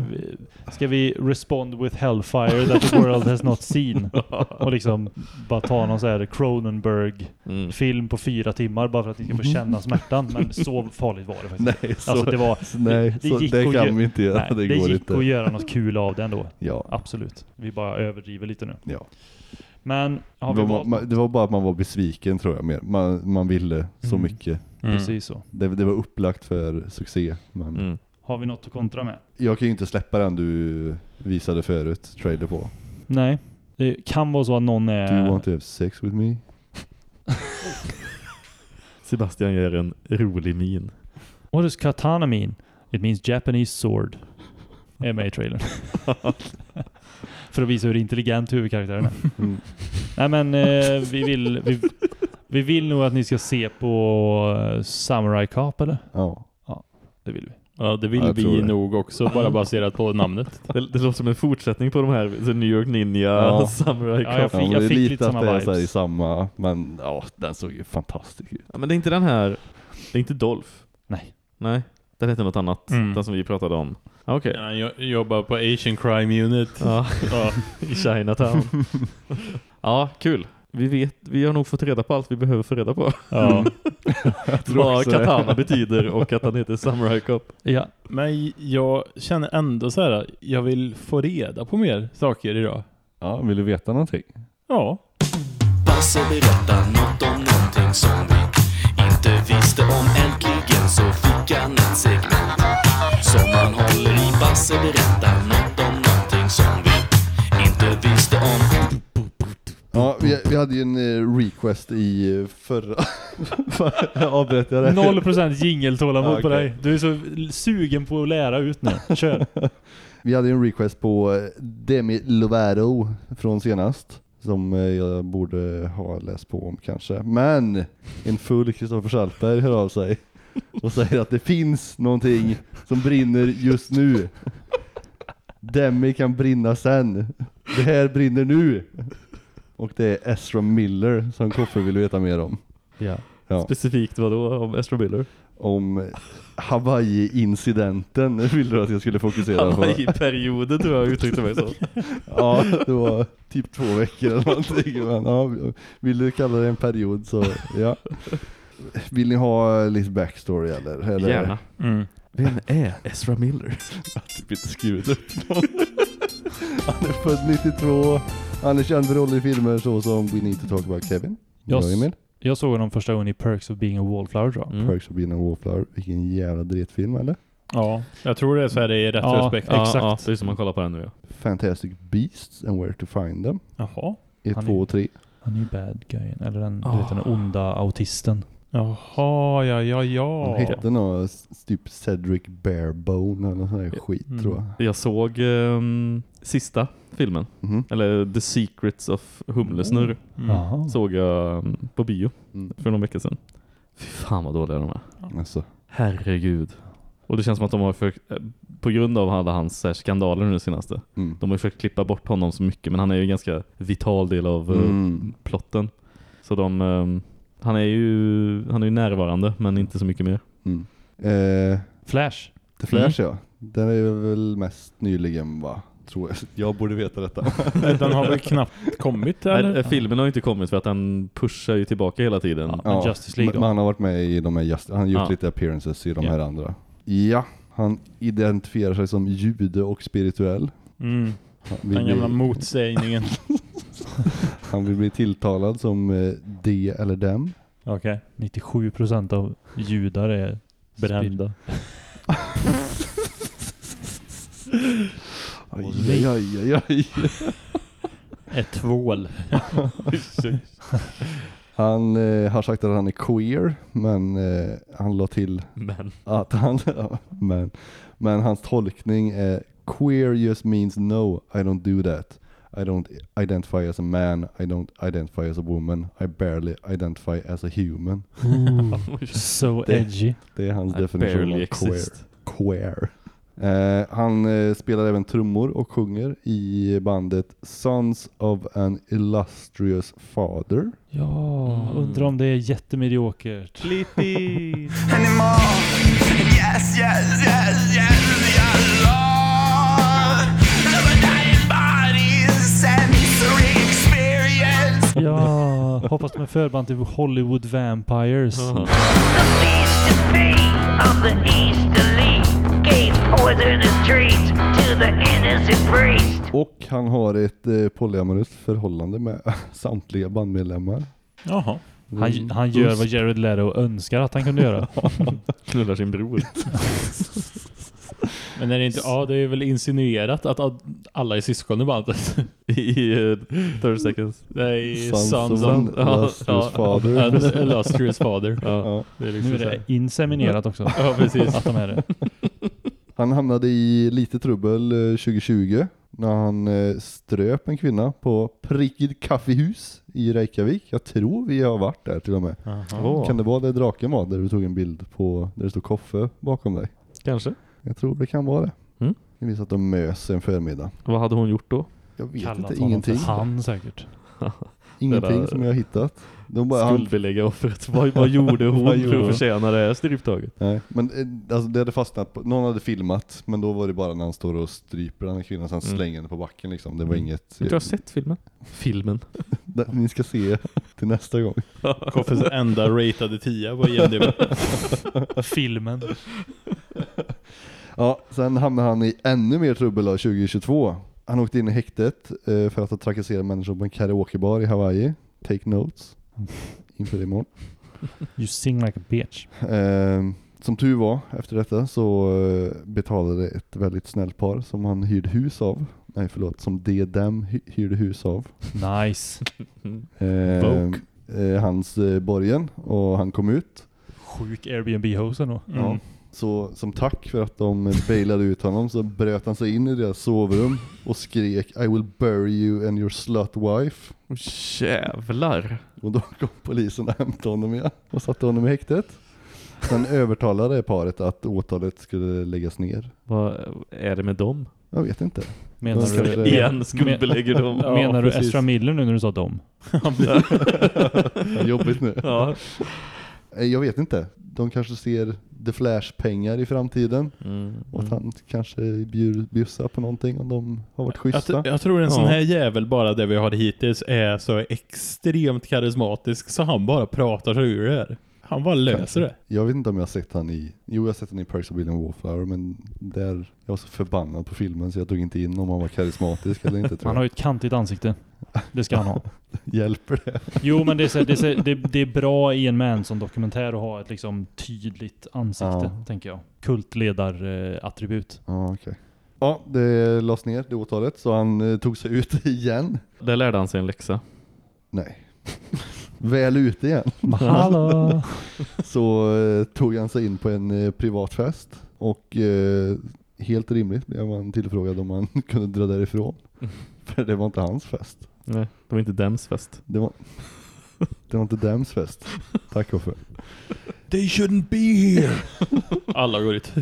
Ska vi respond with hellfire that the world has not seen? Och liksom bara ta någon så här Cronenberg-film Mm. på fyra timmar bara för att ni ska få känna smärtan. Men så farligt var det faktiskt. Nej, så, Alltså det var... nej, det det att kan vi inte göra. Nej, det, det går gick inte. att göra något kul av det ändå. Ja, Absolut. Vi bara överdriver lite nu. ja. Men det, var, man, det var bara att man var besviken tror jag mer. Man, man ville så Mm. mycket. Precis så. Det, det var upplagt för succé. Men Mm. Har vi något att kontra med? jag kan ju inte släppa den du visade förut, trailer på. Nej. Det kan vara så att någon Do you är... want to have sex with me? Sebastian gör en rolig min. What does katana mean? It means Japanese sword. Är med i trailern. För att visa hur intelligent huvudkaraktären är. Mm. Nej men eh, vi vill... Vi, vi vill nog att ni ska se på eh, Samurai Cop eller? Ja. Det vill vi. Ja, det vill Ja, jag vi det. nog också, bara baserat på namnet. Det, det låter som en fortsättning på de här så New York Ninja, Ja. Samurai Ja, jag Cop. fick- ja, är fick lite samma det är i vibes. samma, men ja, den såg ju fantastisk ut. Ja, men det är inte den här... Det är inte Dolph. Nej. Nej, den heter något annat. Mm. Den som vi pratade om. Ja, Okej. Ja, jag jobbar på Asian Crime Unit. Ja, Ja. i Chinatown. ja, kul. Vi vet, vi har nog fått reda på allt vi behöver få reda på. Ja. Vad också det. katana betyder och att han heter Samurai Cop. Ja. Men jag känner ändå så här, jag vill få reda på mer saker idag. Ja, vill du veta någonting? Ja. Basse berättar något om någonting som vi inte visste om Äntligen så fick han ett segment Som han håller i Basse berättar något om någonting som vi Ja, vi, vi hade ju en eh, request i eh, förra... Avbröt jag det? 0% jingeltålamod Ja, på dig. Du är så sugen på att lära ut nu. Kör. Vi hade ju en request på eh, Demi Lovato från senast. Som jag borde ha läst på om kanske. Men en full Kristoffer Saltberg hör av sig. Och säger att det finns någonting som brinner just nu. Demi kan brinna sen. Det här brinner nu. Och det är Ezra Miller som Koffe vill veta mer om. Ja. Ja. Specifikt vad då om Ezra Miller? Om Hawaii-incidenten vill du att jag skulle fokusera på. Hawaii-perioden tror jag uttryckte mig så. Ja, det var typ två veckor eller någonting. Men, ja, vill du kalla det en period så ja. Vill ni ha lite backstory eller? eller? Gärna. Mm. Vem är Ezra Miller? Jag har typ inte skrivit upp någon. Han är född 92. Han är känd för roller i filmer såsom We Need to Talk About Kevin. Jag, Jag är med. jag såg honom första gången i Perks of Being a Wallflower tror jag. Mm. Perks of Being a Wallflower. Vilken jävla dretfilm eller? Ja, jag tror det är så här i rätt Ja, respekt. ja. Exakt. Ja, precis som man kollar på den nu ja. Fantastic Beasts and Where to Find Them. Jaha. 1, Han är- 2 och 3. Han är ju bad guyen. Eller den, du Ah. vet, den onda autisten. Jaha, ja, ja, ja. Han hette nog s- typ Cedric Barebone eller någon sån här skit Mm. tror jag. Jag såg ehm, sista filmen, Mhm. eller The Secrets of Humlesnurr, Mm. Jaha. såg jag mm, på bio Mm. för någon vecka sedan. Fy fan vad dåliga de är. Alltså. Herregud. Och det känns som att de har försökt, eh, på grund av alla hans här, skandaler nu senaste, Mm. de har ju försökt klippa bort honom så mycket, men han är ju en ganska vital del av eh, Mm. plotten. Så de, ehm, han är ju han är ju närvarande, men inte så mycket mer. Mm. Eh, Flash. The Flash ja. Den är ju väl mest nyligen va? Tror jag. Jag borde veta detta. Den har väl knappt kommit Nej, eller? eh, filmen har inte kommit för att den pushar ju tillbaka hela tiden. Ja. Justice League men- då. men han har varit med i de här Just, han har gjort Ja. lite appearances i de Ja. här andra. Ja, han identifierar sig som jude och spirituell. Mm. Den gamla motsägningen. han vill bli tilltalad som eh, de eller dem. Okej. 97% av judar är brända. Oj, oj, oj, oj, oj. Ett tvål. Han eh, har sagt att han är queer, men eh, han la till Men. att han, ja, men, men hans tolkning är queer just means no, I don't do that. I don't identify as a man, I don't identify as a woman, I barely identify as a human. So Det- edgy. Det är hans I definition barely av queer. queer. Eh, han eh, spelar även trummor och sjunger i bandet Sons of an Illustrious Father. Ja, Mm. undrar om det är jättemediokert. Clippy! Ja, hoppas de är förband till Hollywood Vampires. Ja. Och han har ett eh, polyamoröst förhållande med samtliga bandmedlemmar. Jaha. Han, han gör vad Jared Leto önskar att han kunde göra. Knullar sin bror. Men är det inte, ja det är väl insinuerat att alla är syskon i bandet. I uh, 30 seconds. Nej, Sons of illustrious father. illustrious father. Ja. Det är Nu liksom är det inseminerat också. Ja, precis. Att de är det. Han hamnade i lite trubbel eh, 2020 när han eh, ströp en kvinna på Prickid kaffehus i Reykjavik. Jag tror vi har varit där till och med. Åh, Kan det vara där draken var? Där du tog en bild på där det står koffe bakom dig? Kanske. Jag tror det kan vara det. Mm. Det visar att de mös en förmiddag. Vad hade hon gjort då? Jag vet Kallat inte, ingenting. för han säkert. Ingenting Det där- som jag har hittat. De bara, Skuldbelägga offret. Vad, vad gjorde hon Vad för gjorde att hon? förtjäna det här stryptaget? nej, men eh, alltså det hade fastnat på, någon hade filmat, men då var det bara när han står och stryper den här kvinnan, sen Mm. slänger henne på backen liksom. Det var Mm. inget, Jag tror jag har sett filmen. Filmen. Det- ni ska se till nästa gång. Koffes enda ratade tia på IMDB. Filmen. Ja, sen hamnade han i ännu mer trubbel då, 2022. Han åkte in i häktet eh, för att ha trakasserat människor på en karaokebar i Hawaii. Take notes. Inför imorgon. You sing like a bitch. Eh, som tur var efter detta så eh, betalade ett väldigt snällt par som han hyrde hus av. Nej förlåt, som de dem hy- hyrde hus av. Nice. Eh, Vogue. eh, hans eh, borgen och han kom ut. Sjuk Airbnb-host ändå. Ja. Så som tack för att de bailade ut honom så bröt han sig in i deras sovrum och skrek I will bury you and your slut wife. Jävlar. Och då kom polisen och hämtade honom igen och satte honom i häktet. Sen övertalade paret att åtalet skulle läggas ner. Vad är det med dem? Jag vet inte. Menar De du, Igen skuldbelägger dem. Men- menar du precis. Ezra Miller nu när du sa dem? Jobbigt nu. Ja. Eh, Jag vet inte. De kanske ser The Flash-pengar i framtiden. Mm. Och att han kanske bjud, bjussar på någonting om de har varit Jag, schyssta. t- jag tror en sån Ja. här jävel bara det vi har hittills är så extremt karismatisk så han bara pratar sig ur det här. Han bara löser det. Jag vet inte om jag har sett han i, jo jag har sett han i Perks of a Wallflower men där, jag var så förbannad på filmen så jag tog inte in om han var karismatisk eller inte tror Han har jag. ju ett kantigt ansikte. Det ska han ha. Hjälper det? Jo men det är, så, det, är, så, det, det är bra i en Manson-dokumentär att ha ett liksom tydligt ansikte, Ja. tänker jag. Kultledarattribut. Ja okej. Ja, det lades ner det åtalet så han eh, tog sig ut igen. Där lärde han sig en läxa. Nej. Väl ute igen. Hallå! Så eh, tog han sig in på en eh, privat fest och eh, helt rimligt blev han tillfrågad om han kunde dra därifrån. För det var inte hans fest. Nej, det var inte dems fest. Det var, det var inte dems fest. Tack Uffe. They shouldn't be here. Alla går ut.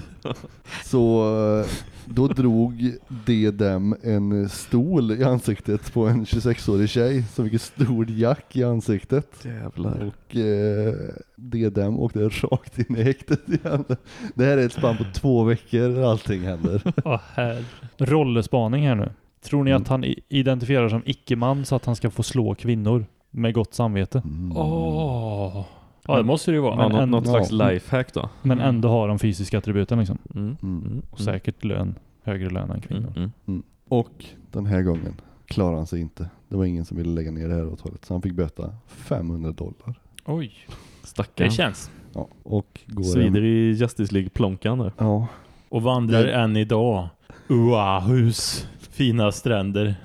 Så eh, då drog det dem en stol i ansiktet på en 26-årig tjej som fick ett stort jack i ansiktet. Jävlar. Och eh, det dem åkte rakt in i häktet igen. Det här är ett spann på två veckor där allting händer. Åh, här. Rollespaning här nu. Tror ni Mm. att han i- identifierar som icke-man så att han ska få slå kvinnor med gott samvete? Åh. Ja, det måste det ju vara. Ja, Men något, en- något slags ja. lifehack då. Men ändå har de fysiska attributen liksom. Mm. Mm. Mm. Och säkert lön, högre lön än kvinnor. Mm. Mm. Och den här gången klarade han sig inte. Det var ingen som ville lägga ner det här åtalet. Så han fick böta 500 dollar. Oj. Stackarn. Det känns. Ja, och går Svider i Justice League-plånkan där. Ja, Och vandrar än idag. Oahus. Fina stränder.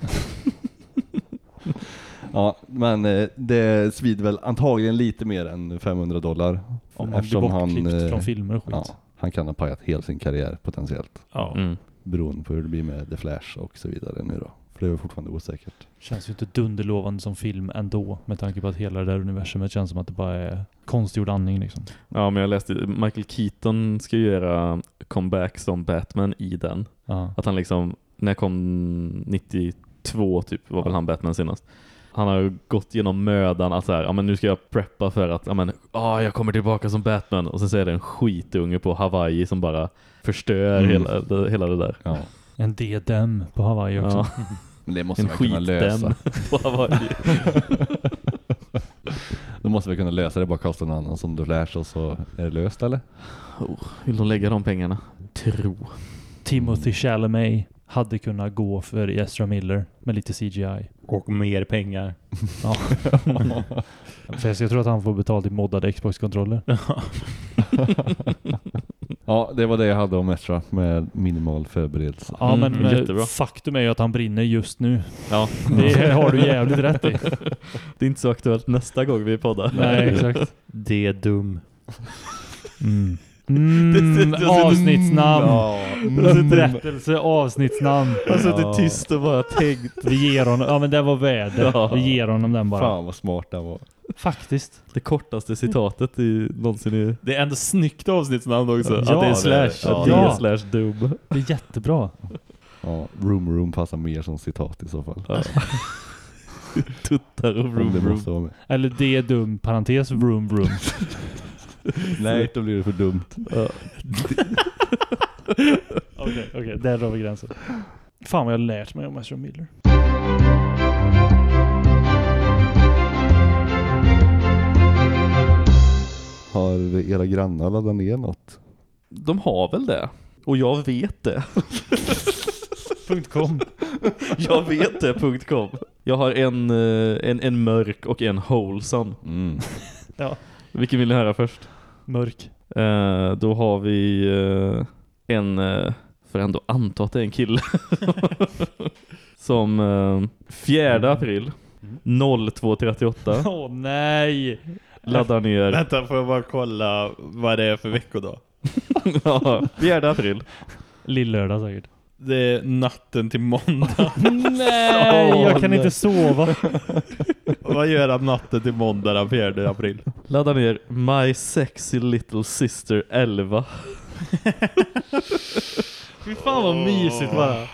ja, men eh, det svider väl antagligen lite mer än 500 dollar. Om man blir bortklippt eh, från filmer och skit. ja, han kan ha pajat hela sin karriär potentiellt. Ja. Mm. Beroende på hur det blir med The Flash och så vidare nu då. För det är fortfarande osäkert. Känns ju inte dunderlovande som film ändå. Med tanke på att hela det där universumet känns som att det bara är konstgjord andning liksom. Ja, men jag läste Michael Keaton ska ju göra comeback som Batman i den. Ja. Att han liksom, när kom 92 typ, var väl han Batman senast. Han har gått igenom mödan att så här, ja men nu ska jag preppa för att, ja men, ah, jag kommer tillbaka som Batman. Och sen så är det en skitunge på Hawaii som bara förstör Mm. hela, det, hela det där. Ja. En D-dem på Hawaii också. Ja. Men det måste En man kunna lösa. skitdem på Hawaii. Då måste vi kunna lösa det, bara kasta någon annan som The Flash och så är det löst eller? oh, vill de lägga de pengarna? Tro. Timothy Chalamet hade kunnat gå för Ezra Miller med lite CGI. Och mer pengar. Ja. Fast jag tror att han får betalt i moddade Xbox-kontroller. Ja, det var det jag hade om Ezra med minimal förberedelse. Ja Mm, men eh, jättebra. faktum är ju att han brinner just nu. Ja. Det har du jävligt rätt i. Det är inte så aktuellt nästa gång vi poddar. Nej exakt. Det är dum. Mm. Mm, avsnittsnamn. Berättelse, avsnittsnamn. Han sitter tyst och bara tänkt. Vi ger honom, ja men det var värde. Ja. Vi ger honom den bara. Fan vad smart den var. Faktiskt. Det kortaste citatet i någonsin i... Det är ändå snyggt avsnittsnamn också. Ja, att det är det är slash. Ja, D Ja. slash dum. Det är jättebra. Ja, room room passar mer som citat i så fall. Ja. Tuttar och Om vroom det vroom. Eller det är dum, parentes, vroom vroom. Nej, då blir det för dumt. Okej, okej, där drar vi gränsen. Fan vad jag har lärt mig om Ezra Miller. Har era grannar laddat ner något? De har väl det. Och jag vet det. .com. Jag vet det. punkt .com. Jag har en, eh, en, en mörk och en wholesome. Mm. Ja. Vilken vill ni höra först? Mörk. Eh, då har vi eh, en, eh, för ändå anta att det är en kille, som eh, 4 april 02.38 Åh nej! laddar ner Vänta, får jag bara kolla vad det är för veckodag? ja, 4 april. Lillördag säkert. Det är natten till måndag. Nej, jag kan inte sova. vad gör han natten till måndag den 4 april? Laddar ner My Sexy Little Sister 11. Fy fan vad mysigt bara.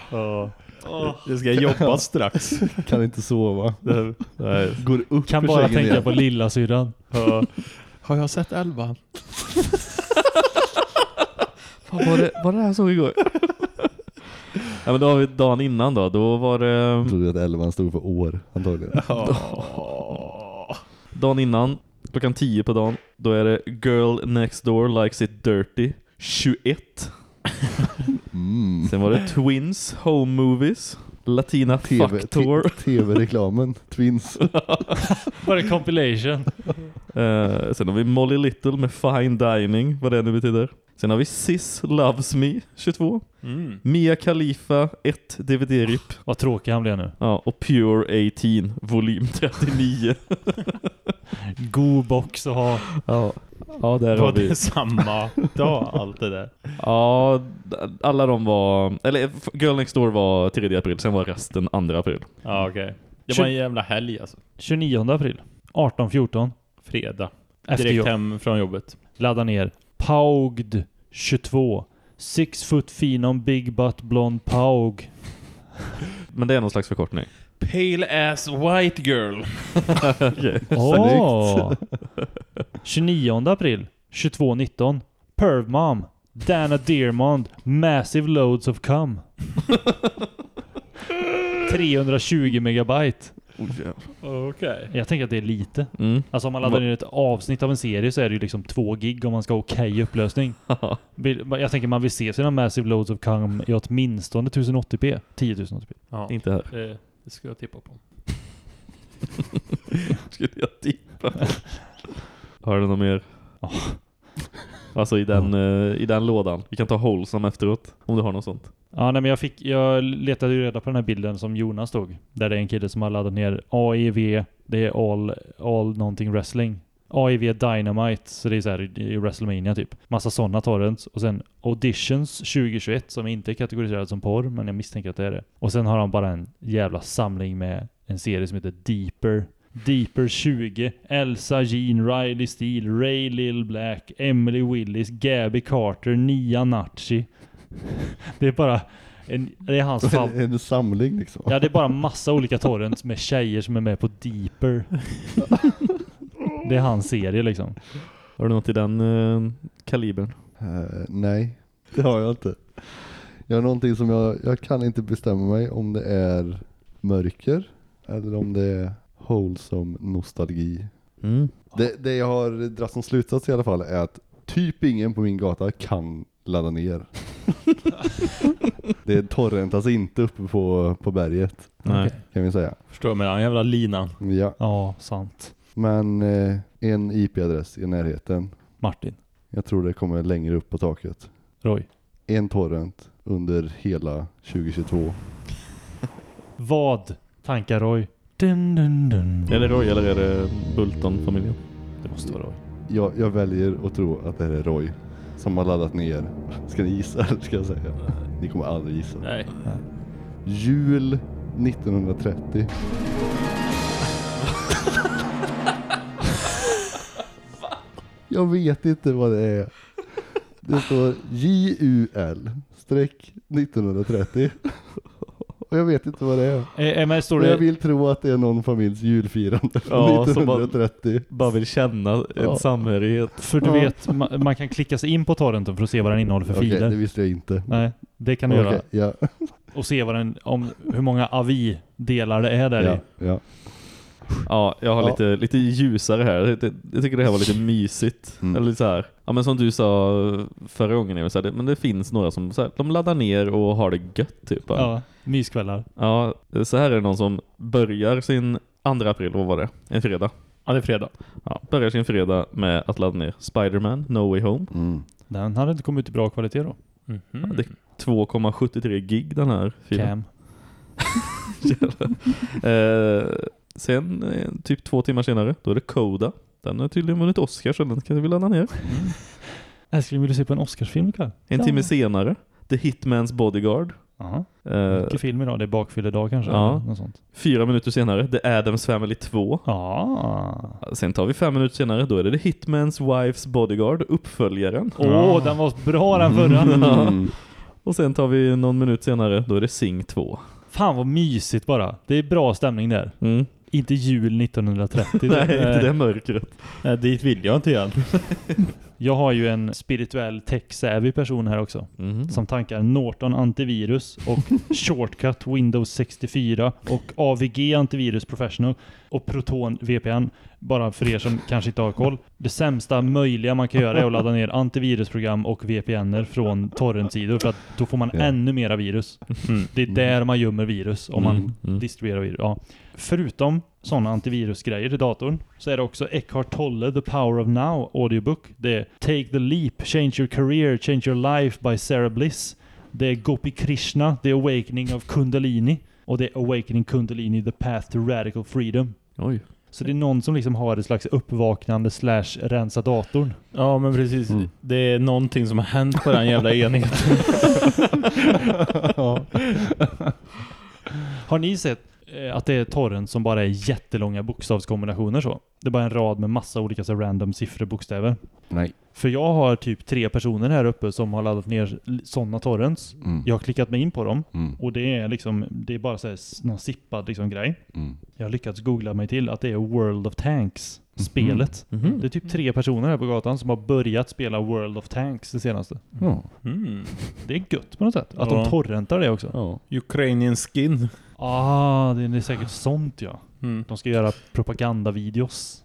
Jag ska jobba strax. Kan inte sova. Nej. Går upp Kan bara tänka igen. på lilla syrran. Ja. Har jag sett elvan? Fan, var, det, var det här så igår? Ja men då har vi dagen innan då. Då var det Jag trodde att elvan stod för år, antagligen. dagen innan, klockan 10 på dagen. Då är det Girl Next Door Likes It Dirty 21. Mm. Sen var det Twins Home Movies. Latina TV, Fuck Tour. TV-reklamen, Twins. Bara en compilation. Eh, sen har vi Molly Little med Fine Dining, vad det nu betyder. Sen har vi Sis Loves Me 22. Mm. Mia Khalifa 1 DVD-RIP. Vad tråkig han blev nu. Ja, och Pure 18 volym 39. God box att ha. ja. ja, där har Var vi. det samma dag allt det där? Ja, alla de var... Eller Girl Next Door var 3 april, sen var resten 2 april. Ja okej. Det var en jävla helg alltså. 29 april. 18.14. Fredag. Efter Direkt jobb. hem från jobbet. Ladda ner. Paugd 22. Six foot phenom big butt blond Paug. Men det är någon slags förkortning. Pale ass white girl. Okej. Åh! 29 april. 22.19. Perv mom. Dana Dearmond. Massive loads of cum. 320 megabyte. Okej. Jag tänker att det är lite. Mm. Alltså om man laddar ner ett avsnitt av en serie så är det ju liksom 2 gig om man ska ha okej upplösning. Vill- Jag tänker man vill se sina Massive Loads of Cum i åtminstone 1080p. 10 1080p. Ja. Inte här. Det, det ska jag tippa på. Skulle jag tippa. Har du något mer? Ja. Alltså i den, eh, i den lådan. Vi kan ta Wholesome efteråt. Om du har något sånt. Ja, nej, men jag, fick, jag letade ju reda på den här bilden som Jonas tog. Där det är en kille som har laddat ner AIV, det är all, all någonting wrestling. AIV Dynamite, så det är så här i WrestleMania typ. Massa sådana torrents. Och sen Auditions 2021 som inte är kategoriserad som porr, men jag misstänker att det är det. Och sen har han bara en jävla samling med en serie som heter Deeper. Deeper 20, Elsa Jean, Riley Steele, Ray Lil Black, Emily Willis, Gabby Carter, Nia Nachi. Det är bara en, det är hans fav- en samling liksom. Ja, det är bara massa olika torrents med tjejer som är med på Deeper. Det är hans serie liksom. Har du något i den eh, kalibern? Eh, nej, det har jag inte. Jag har någonting som jag, jag kan inte bestämma mig om det är mörker eller om det är wholesome nostalgi. Mm. Det, det jag har dragit som slutsats i alla fall är att typ ingen på min gata kan ladda ner. det torrentas inte uppe på, på berget, Nej. kan vi säga. Förstår med den jävla linan. Ja, Ja, sant. men eh, en IP-adress i närheten. Martin. Jag tror det kommer längre upp på taket. Roy. En torrent under hela 2022. Vad tankar Roy? Dun, dun, dun. Är det Roy eller är det Bulton-familjen? Det måste vara Roy. Jag, jag väljer att tro att det här är Roy som har laddat ner. Ska ni gissa eller ska jag säga? Ni kommer aldrig gissa. Nej. Jul 1930. Jag vet inte vad det är. Det står JUL streck 1930. Och jag vet inte vad det är. Eh, eh, men står Men jag det... vill tro att det är någon familjs julfirande från Ja, som bara- 1930. Bara vill känna en Ja. samhörighet. För du Ja. vet, man, man kan klicka sig in på torrenten för att se vad den innehåller för Okej, filer. det visste jag inte. Nej, det kan du Okej, göra. ja, Och se vad den, om, hur många AVI-delar det är där ja, i. ja. Ja, jag har Ja. lite, lite ljusare här. Jag, jag tycker det här var lite mysigt. Mm. Eller så här. Ja men som du sa förra gången, här, det, men det finns några som så här, de laddar ner och har det gött typ. Ja, myskvällar. Ja, så här är det någon som börjar sin 2 april, vad var det? En fredag. Ja, det är fredag. Ja, börjar sin fredag med att ladda ner Spider-Man No Way Home. Mm. Den hade inte kommit ut i bra kvalitet då. Ja, det är 2,73 gig den här filen. Cam. eh, sen, eh, typ två timmar senare, då är det Coda. Den har tydligen vunnit Oscar så den kan vi ladda ner. Älskling, vill du se på en Oscarsfilm ikväll? En Ja. timme senare, The Hitman's Bodyguard. Ja. Eh, Mycket film idag. Det är bakfylledag kanske. Ja. Något sånt. fyra minuter senare, The Addams Family 2. Ja. Sen tar vi fem minuter senare, då är det The Hitman's Wife's Bodyguard, uppföljaren. Åh, den var bra den förra. Mm. Och sen tar vi någon minut senare, då är det Sing 2. Fan vad mysigt bara. Det är bra stämning där. Mm. Inte jul 1930. Nej, inte det mörkret. Nej, dit vill jag inte igen. Jag har ju en spirituell tech-savvy person här också. Mhm. Som tankar Norton antivirus och Shortcut Windows 64 och AVG antivirus professional och Proton VPN. Bara för er som kanske inte har koll. Det sämsta möjliga man kan göra är att ladda ner antivirusprogram och VPNer från torrentsidor för att då får man Ja. ännu mera virus. Mm. Det är där man gömmer virus om man Mm, mm. distribuerar virus. Ja. Förutom sådana antivirusgrejer till datorn så är det också Eckhart Tolle The Power of Now audiobook. Det är Take the Leap, Change Your Career, Change Your Life by Sarah Bliss. Det är Gopi Krishna, The Awakening of Kundalini. Och det är Awakening Kundalini, The Path to Radical Freedom. Oj. Så det är någon som liksom har ett slags uppvaknande slash rensa datorn. Ja, men precis. Mm. Det är någonting som har hänt på den jävla enheten. Har ni sett att det är torrent som bara är jättelånga bokstavskombinationer så? Det är bara en rad med massa olika så random siffror bokstäver. Nej. För jag har typ tre personer här uppe som har laddat ner sådana torrents. Mm. Jag har klickat mig in på dem Mm. och det är liksom, det är bara så här, någon sippad liksom grej. Mm. Jag har lyckats googla mig till att det är World of Tanks, spelet. Mhm. Det är typ tre personer här på gatan som har börjat spela World of Tanks det senaste. Mm. Det är gött på något sätt. Att Ja. de torrentar det också. Ja. Ukrainian skin. Ah, det är säkert sånt ja. Mm. De ska göra propagandavideos.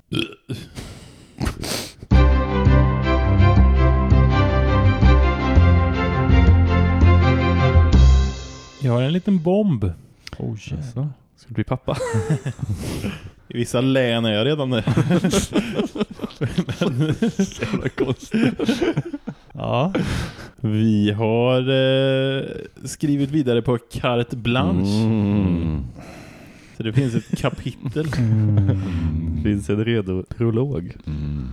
Jag har en liten bomb. Oh Jaså? Ska du bli pappa? I vissa län är jag redan det. Jävla konstigt. Ja. Vi har eh, skrivit vidare på carte blanche. Mm. Så det finns ett kapitel. Finns en redo prolog. Mm.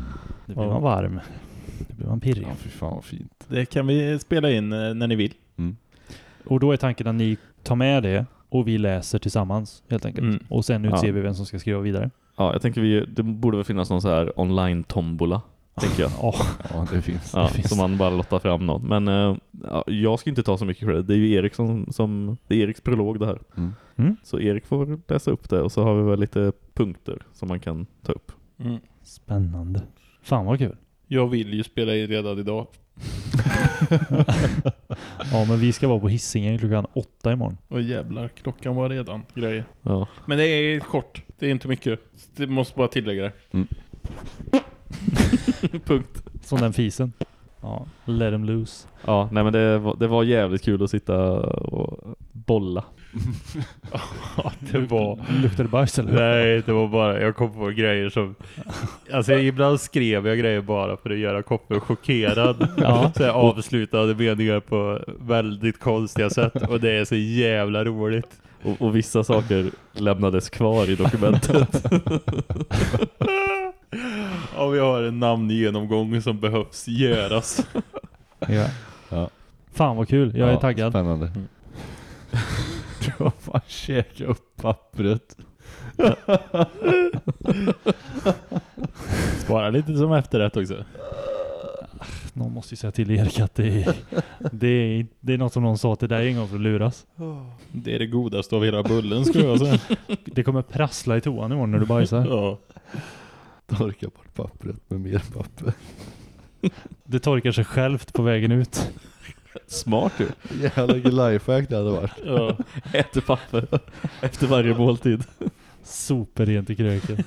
Det blir man varm. Det blir man pirrig. Ja, fy fan vad fint. Det kan vi spela in eh, när ni vill. Och då är tanken att ni tar med det och vi läser tillsammans helt enkelt. Mm. Och sen utser Ja. vi vem som ska skriva vidare. Ja, jag tänker vi, det borde väl finnas någon så här online-tombola. Tänker jag. Ja, Ja, det finns. Ja, finns. så man bara lottar fram någon. Men eh, ja, jag ska inte ta så mycket credit. Det är ju Erik som, som det är Eriks prolog det här. Mm. Mm. Så Erik får läsa upp det och så har vi väl lite punkter som man kan ta upp. Mm. Spännande. Fan vad kul. Jag vill ju spela in redan idag. Ja, men vi ska vara på Hisingen klockan åtta imorgon. Och jävlar, klockan var redan grejer. Ja. Men det är kort. Det är inte mycket. Det måste bara tillägga det. Punkt. Som den fisen. Ja, let them loose. Ja, nej men det var, det var jävligt kul att sitta och bolla. Ja, det var... Luktar det bajs eller? Nej, det var bara, jag kom på grejer som... Alltså ibland skrev jag grejer bara för att göra Koppe chockerad. Ja. Så jag avslutade meningar på väldigt konstiga sätt. Och det är så jävla roligt. Och, och vissa saker lämnades kvar i dokumentet. Ja, vi har en namngenomgång som behövs göras. Ja. Ja. Fan vad kul. Jag är Ja, taggad. Spännande. Du har fan käkat upp pappret. Spara lite som efterrätt också. Någon måste ju säga till Erik att det är, det är, det är något som någon sa till dig en gång för att luras. Det är det godaste av hela bullen skulle jag säga. Det kommer prassla i toan imorgon när du bajsar. Ja. Torka bort pappret med mer papper. Det torkar sig självt på vägen ut. Smart ju. Jävla lifehack det hade varit. ja. Äter papper efter varje måltid. Superrent i kröken.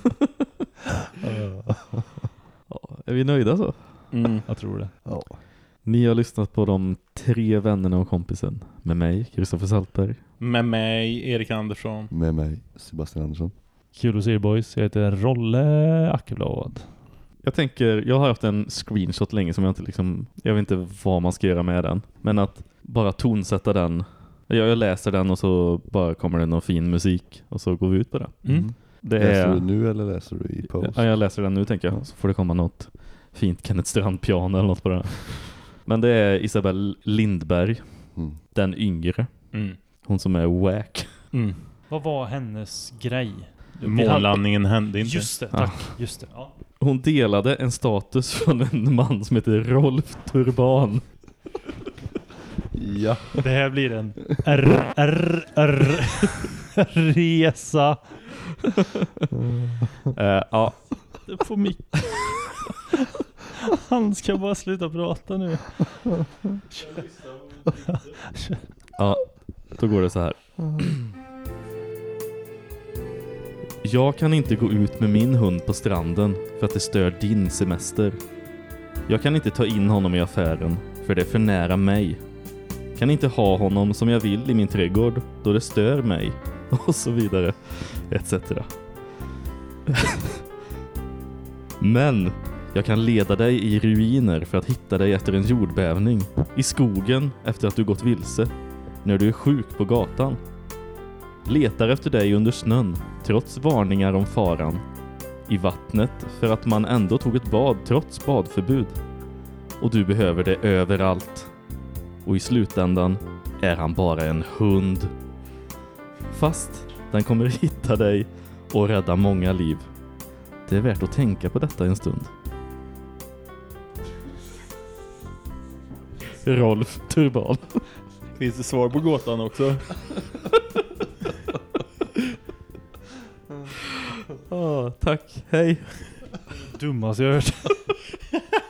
Ja, är vi nöjda så? Mm. Jag tror det. Ja. Ni har lyssnat på de tre vännerna och kompisen. Med mig, Kristoffer Saltberg. Med mig, Erik Andersson. Med mig, Sebastian Andersson. Kul att se er boys. Jag heter Rolle Ackeblad. Jag tänker, jag har haft en screenshot länge som jag inte liksom, jag vet inte vad man ska göra med den. Men att bara tonsätta den. Jag, jag läser den och så bara kommer det någon fin musik och så går vi ut på det. Mm. Det läser är, du nu eller läser du i post? Ja, jag läser den nu tänker jag. Så får det komma något fint Kenneth Strand-piano eller något på det. Men det är Isabel Lindberg, Mm. den yngre. Mm. Hon som är wack. Mm. Vad var hennes grej? Månlandningen hände inte. Just det, tack. Just det. Ja. Hon delade en status från en man som heter Rolf Turban. Ja. Det här blir en R, R, R, resa. Eh, ja, Det får mick. Han ska bara sluta prata nu. Ja, då går det så här. Jag kan inte gå ut med min hund på stranden för att det stör din semester. Jag kan inte ta in honom i affären för det är för nära mig. Kan inte ha honom som jag vill i min trädgård då det stör mig. Och så vidare. Etc. Men jag kan leda dig i ruiner för att hitta dig efter en jordbävning. I skogen efter att du gått vilse. När du är sjuk på gatan. Letar efter dig under snön trots varningar om faran. I vattnet för att man ändå tog ett bad trots badförbud. Och du behöver det överallt. Och i slutändan är han bara en hund. Fast den kommer hitta dig och rädda många liv. Det är värt att tänka på detta en stund. Rolf Turban. Finns det svar på gåtan också? Oh, tack, hej. Dummaste jag hört.